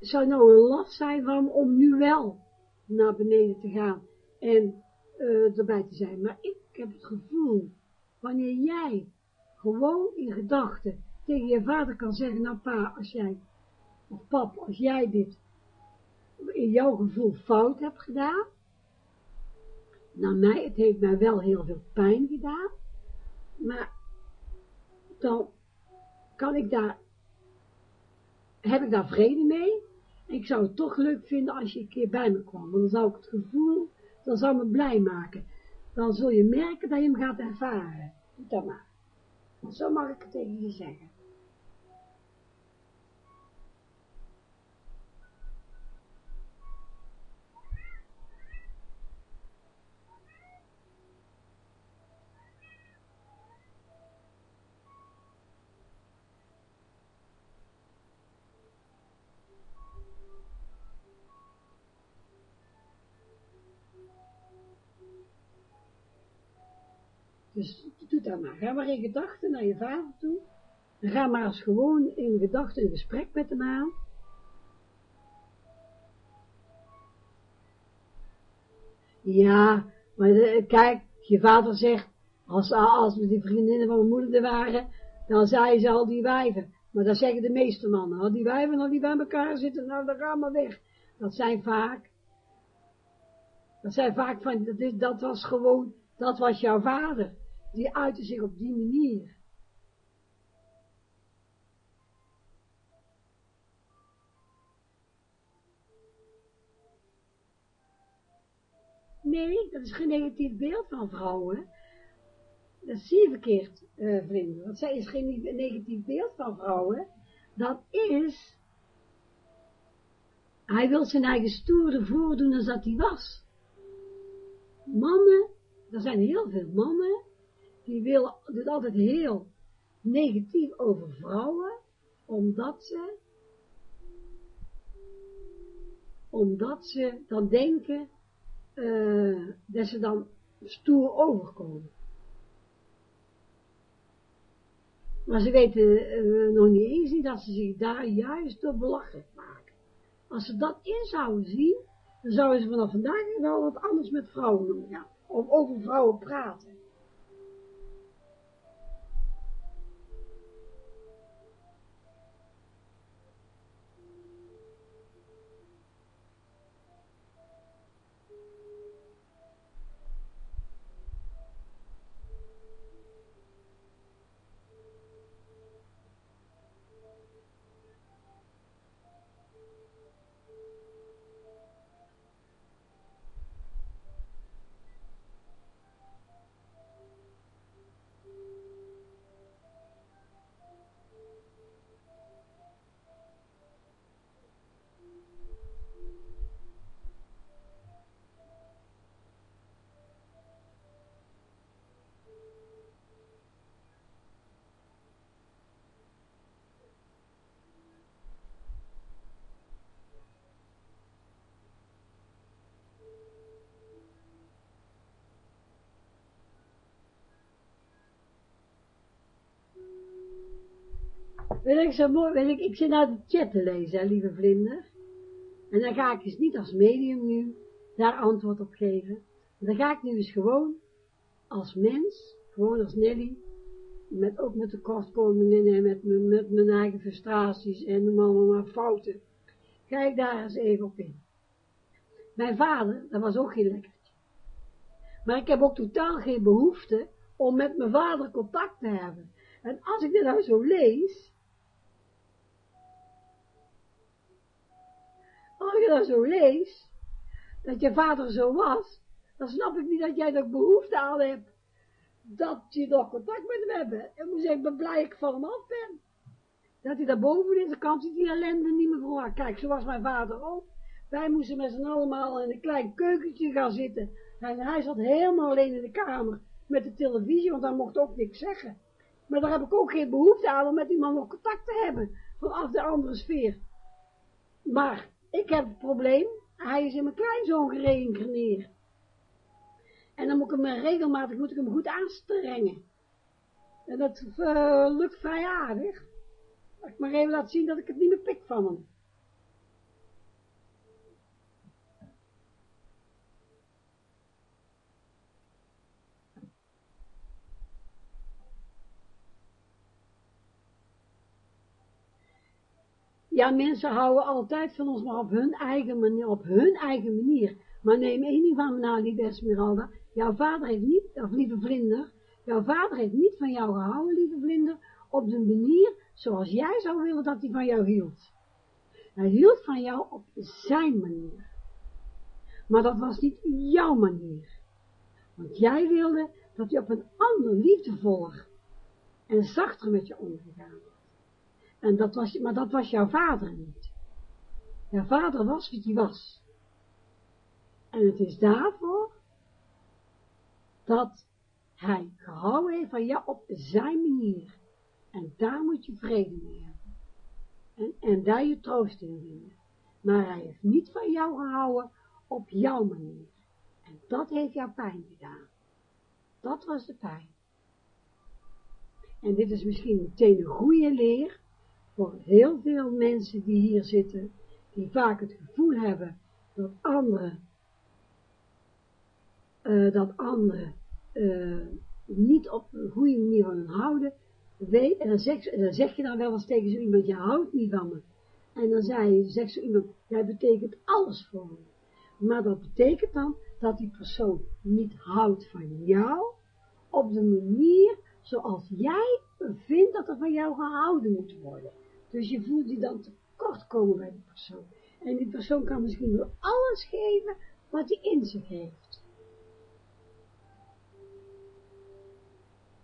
zou nou een laf zijn waarom om nu wel naar beneden te gaan en uh, erbij te zijn. Maar ik heb het gevoel, wanneer jij gewoon in gedachten tegen je vader kan zeggen, nou pa, als jij, of pap, als jij dit in jouw gevoel fout heb gedaan, naar mij, het heeft mij wel heel veel pijn gedaan, maar dan kan ik daar, heb ik daar vrede mee, ik zou het toch leuk vinden als je een keer bij me kwam, want dan zou ik het gevoel, dan zou me blij maken. Dan zul je merken dat je hem gaat ervaren. Doe dat maar. Zo mag ik het tegen je zeggen. Ga maar in gedachten naar je vader toe. En ga maar eens gewoon in gedachten een gesprek met hem aan. Ja, maar de- kijk, je vader zegt, als, als we die vriendinnen van mijn moeder er waren, dan zei ze al die wijven. Maar dat zeggen de meeste mannen. Al die wijven, al die bij elkaar zitten, nou dan gaan we weg. Dat zijn vaak, dat zijn vaak van, dat, is, dat was gewoon, dat was jouw vader. Die uitte zich op die manier. Nee, dat is geen negatief beeld van vrouwen. Dat zie je verkeerd, eh, vrienden. Want zij is geen negatief beeld van vrouwen. Dat is, hij wil zijn eigen stoere voordoen als dat hij was. Mannen, er zijn heel veel mannen, die willen dit altijd heel negatief over vrouwen, omdat ze, omdat ze dan denken, eh, dat ze dan stoer overkomen. Maar ze weten eh, nog niet eens niet dat ze zich daar juist door belachelijk maken. Als ze dat in zouden zien, dan zouden ze vanaf vandaag wel wat anders met vrouwen doen, ja. Of over vrouwen praten. Weet ik zo mooi, weet ik, ik zit nou de chat te lezen, hè, lieve vlinder. En dan ga ik eens niet als medium nu daar antwoord op geven. Dan ga ik nu eens gewoon als mens, gewoon als Nelly, met, ook met de kortkomingen en met, mijn- met mijn eigen frustraties en noem allemaal fouten, ga ik daar eens even op in. Mijn vader, dat was ook geen lekkertje. Maar ik heb ook totaal geen behoefte om met mijn vader contact te hebben. En als ik dit nou zo lees, ik dat zo lees, dat je vader zo was, dan snap ik niet dat jij er behoefte aan hebt, dat je nog contact met hem hebt. Ik moet zeggen, ik ben blij ik van hem af ben. Dat hij daar boven is, dan kan hij die ellende niet meer voor. Kijk, zo was mijn vader ook. Wij moesten met z'n allemaal in een klein keukentje gaan zitten. En hij zat helemaal alleen in de kamer met de televisie, want hij mocht ook niks zeggen. Maar daar heb ik ook geen behoefte aan om met iemand nog contact te hebben, vanaf de andere sfeer. Maar ik heb het probleem, hij is in mijn kleinzoon gereïncarneerd. En dan moet ik hem regelmatig moet ik hem goed aanstrengen. En dat eh, lukt vrij aardig. Dat ik maar even laat zien dat ik het niet meer pik van hem. Ja, mensen houden altijd van ons, maar op hun eigen manier, op hun eigen manier. Maar neem één ding van me na, lieve Esmeralda. Jouw vader heeft niet, of lieve vlinder, jouw vader heeft niet van jou gehouden, lieve vlinder, op de manier zoals jij zou willen dat hij van jou hield. Hij hield van jou op zijn manier. Maar dat was niet jouw manier. Want jij wilde dat hij op een ander liefdevoller en zachter met je omgegaan. En dat was, maar dat was jouw vader niet. Jouw vader was wat hij was. En het is daarvoor dat hij gehouden heeft van jou op zijn manier. En daar moet je vrede mee hebben. En, en daar je troost in vinden. Maar hij heeft niet van jou gehouden op jouw manier. En dat heeft jou pijn gedaan. Dat was de pijn. en dit is misschien meteen een goede leer, voor heel veel mensen die hier zitten, die vaak het gevoel hebben dat anderen, uh, dat anderen uh, niet op een goede manier van hen houden, en dan zeg, dan zeg je dan wel eens tegen zo iemand, je houdt niet van me. En dan zei, zegt zo iemand, jij betekent alles voor me. Maar dat betekent dan dat die persoon niet houdt van jou op de manier zoals jij vindt dat er van jou gehouden moet worden. Dus je voelt je dan tekort komen bij die persoon. En die persoon kan misschien wel alles geven wat hij in zich heeft.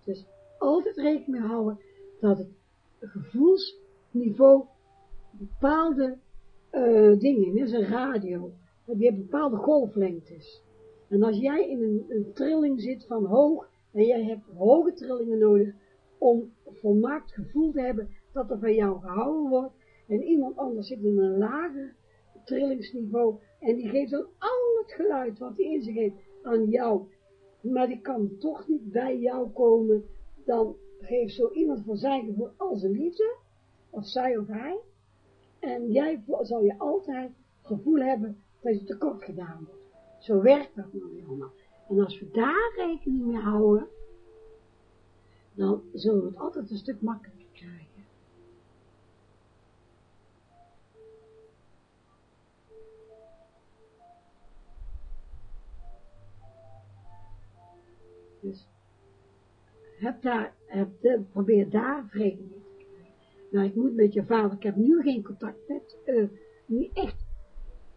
Dus altijd rekening houden dat het gevoelsniveau bepaalde uh, dingen, net als een radio, die bepaalde golflengtes. En als jij in een, een trilling zit van hoog, en jij hebt hoge trillingen nodig, om volmaakt gevoel te hebben dat er van jou gehouden wordt, en iemand anders zit in een lager trillingsniveau, en die geeft dan al het geluid wat hij in zich heeft aan jou, maar die kan toch niet bij jou komen, dan geeft zo iemand voor zijn gevoel al zijn liefde, of zij of hij, en jij zal je altijd gevoel hebben dat je tekort gedaan wordt. Zo werkt dat nou helemaal. En als we daar rekening mee houden, dan zullen we het altijd een stuk makkelijker krijgen. Dus heb daar, probeer daar vrede mee te krijgen. Nou, ik moet met je vader, ik heb nu geen contact met, uh, niet echt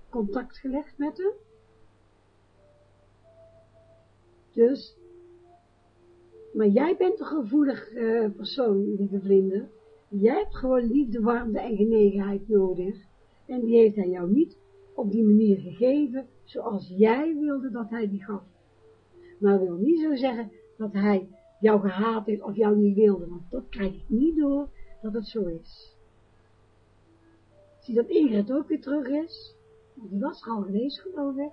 contact gelegd met hem. Dus, maar jij bent een gevoelig uh, persoon, lieve vrienden. Jij hebt gewoon liefde, warmte en genegenheid nodig. En die heeft hij jou niet op die manier gegeven, zoals jij wilde dat hij die gaf. Maar wil niet zo zeggen dat hij jou gehaat heeft of jou niet wilde, want dat krijg ik niet door dat het zo is. Zie dat Ingrid ook weer terug is, die was er al geweest geloof ik.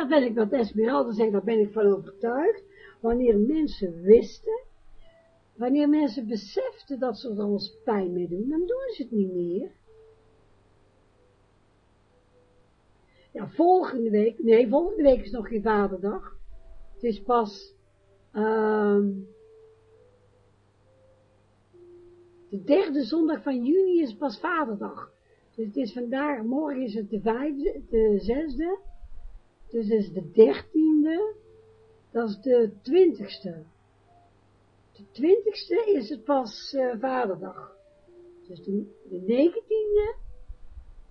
Daar ben ik wat Esmeralda zegt, daar ben ik van overtuigd, wanneer mensen wisten, wanneer mensen beseften dat ze er ons pijn mee doen, dan doen ze het niet meer. Ja, volgende week, nee, volgende week is nog geen vaderdag. Het is pas, uh, de derde zondag van juni is pas vaderdag. Dus het is vandaag, morgen is het de vijfde, de zesde, dus het is de dertiende, dat is de twintigste. De twintigste is het pas uh, vaderdag. Dus de, de negentiende,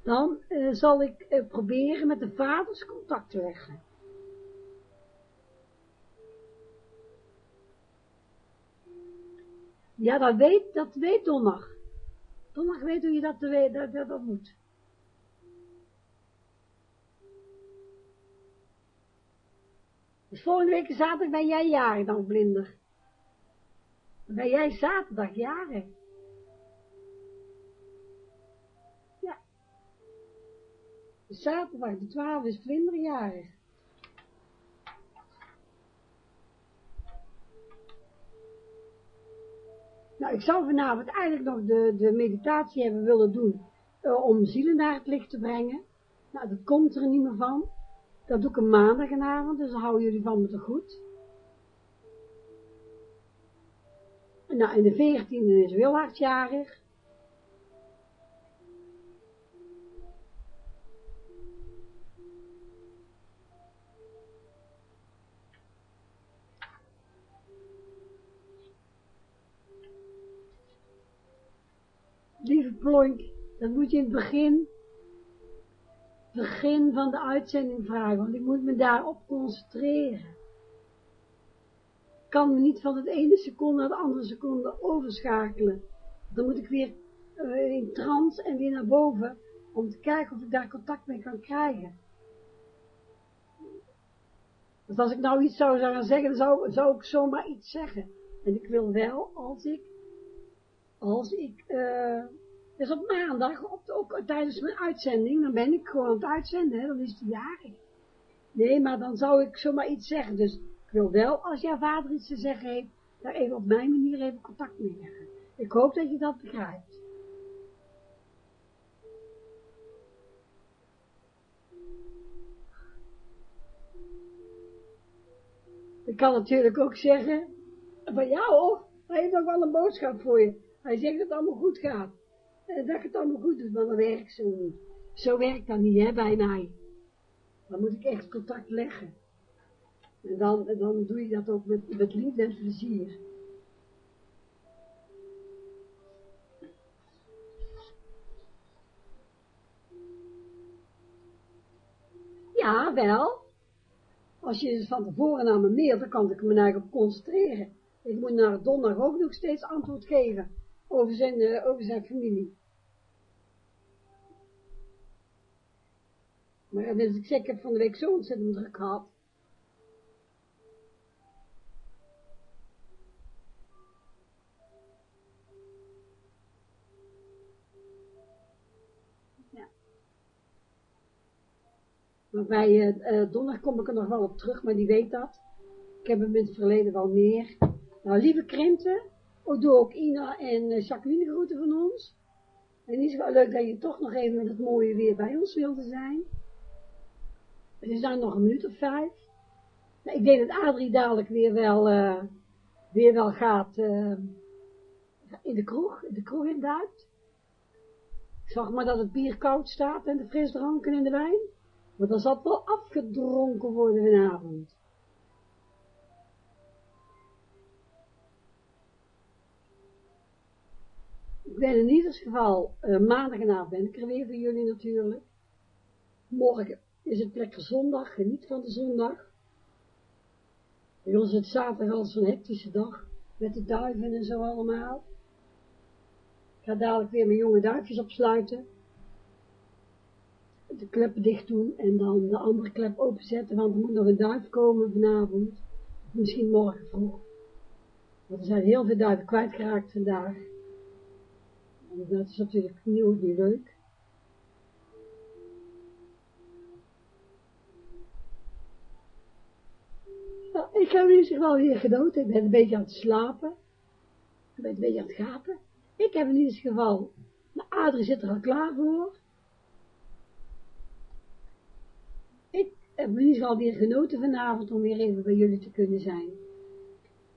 dan uh, zal ik uh, proberen met de vaders contact te leggen. Ja, dat weet, dat weet Donner. Donner weet hoe je dat, dat, dat, dat moet. Dus volgende week zaterdag ben jij jarig dan, blinder. Dan ben jij zaterdag jarig. Ja. Dus zaterdag de 12 is vlinder jarig. Nou, ik zou vanavond eigenlijk nog de, de meditatie hebben willen doen uh, om zielen naar het licht te brengen. Nou, dat komt er niet meer van. Dat doe ik een maandagavond, dus dan houden jullie van me te goed. Nou, en de veertiende is Wilhard jarig. Lieve Plonk, dat moet je in het begin begin van de uitzending vragen, want ik moet me daarop concentreren. Ik kan me niet van het ene seconde naar de andere seconde overschakelen. Dan moet ik weer uh, in trance en weer naar boven, om te kijken of ik daar contact mee kan krijgen. Dus als ik nou iets zou gaan zeggen, dan zou, zou ik zomaar iets zeggen. En ik wil wel, als ik als ik, eh, dus op maandag, op, ook tijdens mijn uitzending, dan ben ik gewoon aan het uitzenden, hè, dan is hij jarig. Nee, maar dan zou ik zomaar iets zeggen, dus ik wil wel, als jouw vader iets te zeggen heeft, daar even op mijn manier even contact mee leggen. Ik hoop dat je dat begrijpt. Ik kan natuurlijk ook zeggen, van ja hoor, hij heeft ook wel een boodschap voor je. Hij zegt dat het allemaal goed gaat. En dat het allemaal goed doet, maar dat werkt zo niet. Zo werkt dat niet, hè, bij mij. Dan moet ik echt contact leggen. En dan, dan doe je dat ook met, met liefde en plezier. Ja, wel. Als je van tevoren naar me mailt, dan kan ik me eigenlijk concentreren. Ik moet naar donderdag ook nog steeds antwoord geven over zijn, uh, over zijn familie. Maar dus ik zeg, ik heb van de week zo ontzettend druk gehad. Ja. Maar bij uh, donderdag kom ik er nog wel op terug, maar die weet dat. Ik heb hem in het verleden wel meer. Nou, lieve krenten, ook doe ook Ina en uh, Jacqueline groeten van ons. En het is wel leuk dat je toch nog even met het mooie weer bij ons wilde zijn. Er zijn nog een minuut of vijf. Nou, ik denk dat Adrie dadelijk weer wel, uh, weer wel gaat uh, in de kroeg, in de kroeg in Duit. Ik zag maar dat het bier koud staat en de frisdranken en de wijn. Maar dan zal het wel afgedronken worden vanavond. Ik ben in ieder geval, uh, maandagavond ben ik er weer voor jullie natuurlijk. Morgen is het lekker zondag, geniet van de zondag. Bij ons het zaterdag al zo'n hectische dag, met de duiven en zo allemaal. Ik ga dadelijk weer mijn jonge duifjes opsluiten. De kleppen dicht doen en dan de andere klep openzetten, want er moet nog een duif komen vanavond. Misschien morgen vroeg. Want er zijn heel veel duiven kwijtgeraakt vandaag. En dat is natuurlijk nieuw niet leuk. Ik heb ieder geval weer genoten. Ik ben een beetje aan het slapen. Ik ben een beetje aan het gapen. Ik heb in ieder geval, de Adrie zit er al klaar voor. Ik heb in ieder geval weer genoten vanavond om weer even bij jullie te kunnen zijn.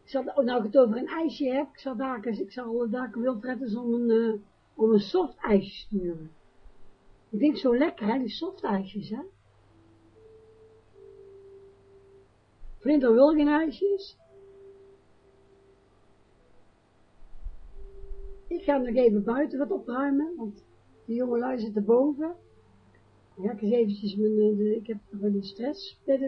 Ik zal, oh, nou ik het over een ijsje heb, ik zal daar, ik zal daar Wilfred eens om een, uh, om een soft ijsje sturen. Ik denk zo lekker, hè, die soft ijsjes, hè. Wil geen ijsjes. Ik ga nog even buiten wat opruimen, want de jongelui zitten boven. Ja, ik eens eventjes mijn, de, ik heb een stress de,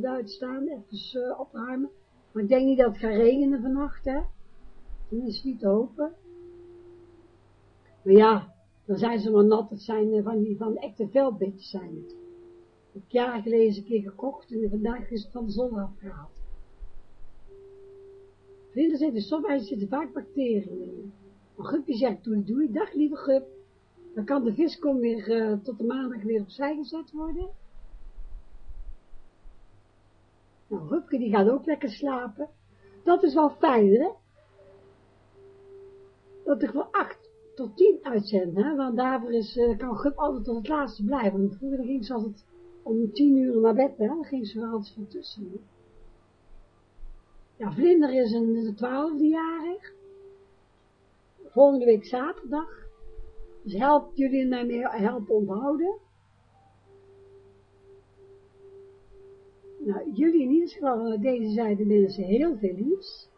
de staan, even uh, opruimen. Maar ik denk niet dat het gaat regenen vannacht, hè. Dat is niet te hopen. Maar ja, dan zijn ze maar nat, het zijn van die, van echte veldbedjes zijn het. Heb jaren geleden een keer gekocht en vandaag is het van de zon afgehaald. Vrienden zitten, soms zitten vaak bacteriën in. Een gupje zegt, doei doei, dag lieve gup. Dan kan de viskom weer uh, tot de maandag weer opzij gezet worden. Nou, Rupke die gaat ook lekker slapen. Dat is wel fijn, hè? Dat ik wel acht tot tien uitzend, hè? Want daarvoor is, uh, kan Gup altijd tot het laatste blijven. Want vroeger ging ze altijd om tien uur naar bed? Dan ging ze er altijd van tussen. Ja, Vlinder is een twaalfde jarig. Volgende week zaterdag. Dus helpt jullie mij mee helpen onthouden. Nou, jullie in ieder geval deze zijde mensen heel veel liefs.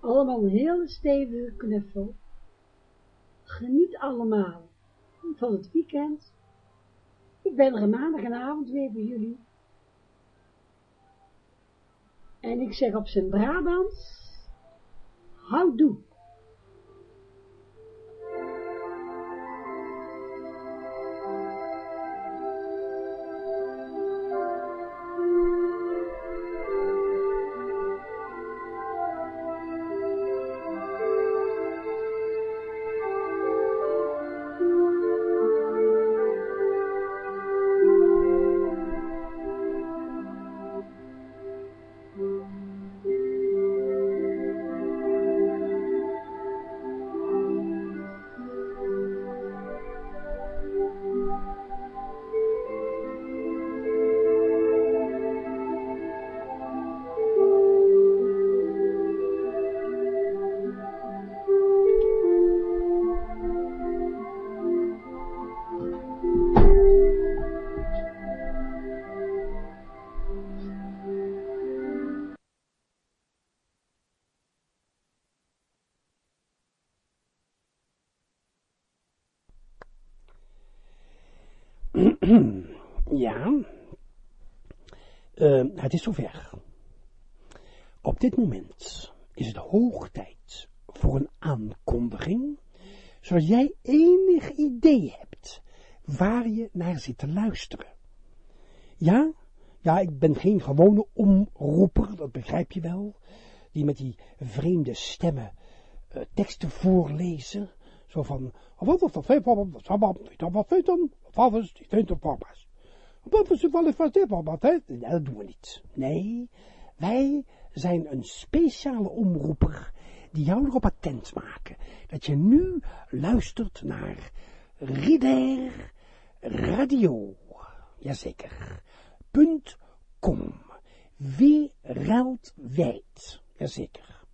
Allemaal een hele stevige knuffel. Geniet allemaal van het weekend. Ik ben er maandagavond weer bij jullie. En ik zeg op zijn Brabants, houdoe. Het is zover. Op dit moment is het hoog tijd voor een aankondiging, zodat jij enig idee hebt waar je naar zit te luisteren. Ja, ja, ik ben geen gewone omroeper, dat begrijp je wel, die met die vreemde stemmen uh, teksten voorlezen, zo van, wat is dat, wat is dat, wat is wat is dat, wat is dat, wat is dat, dat doen we niet. Nee, wij zijn een speciale omroeper die jou erop attent maken dat je nu luistert naar Ridder Radio. Jazeker. Punt com. Wereldwijd. Jazeker.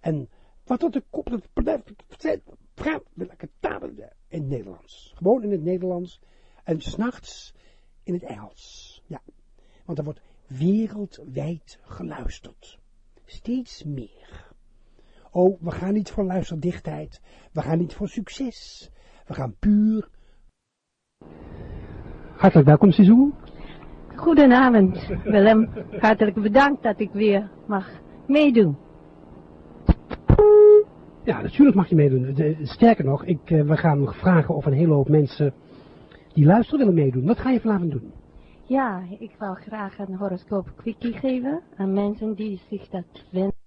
En wat dat de kop, welke talen in het Nederlands. Gewoon in het Nederlands. En s'nachts in het Engels. Ja. Want er wordt wereldwijd geluisterd. Steeds meer. Oh, we gaan niet voor luisterdichtheid. We gaan niet voor succes. We gaan puur. Hartelijk welkom, Sizou. Goedenavond, Willem. Hartelijk bedankt dat ik weer mag meedoen. Ja, natuurlijk mag je meedoen. sterker nog, ik, uh, we gaan nog vragen of een hele hoop mensen die luisteren willen meedoen. Wat ga je vanavond doen? Ja, ik wil graag een horoscoop quickie geven aan mensen die zich dat wensen.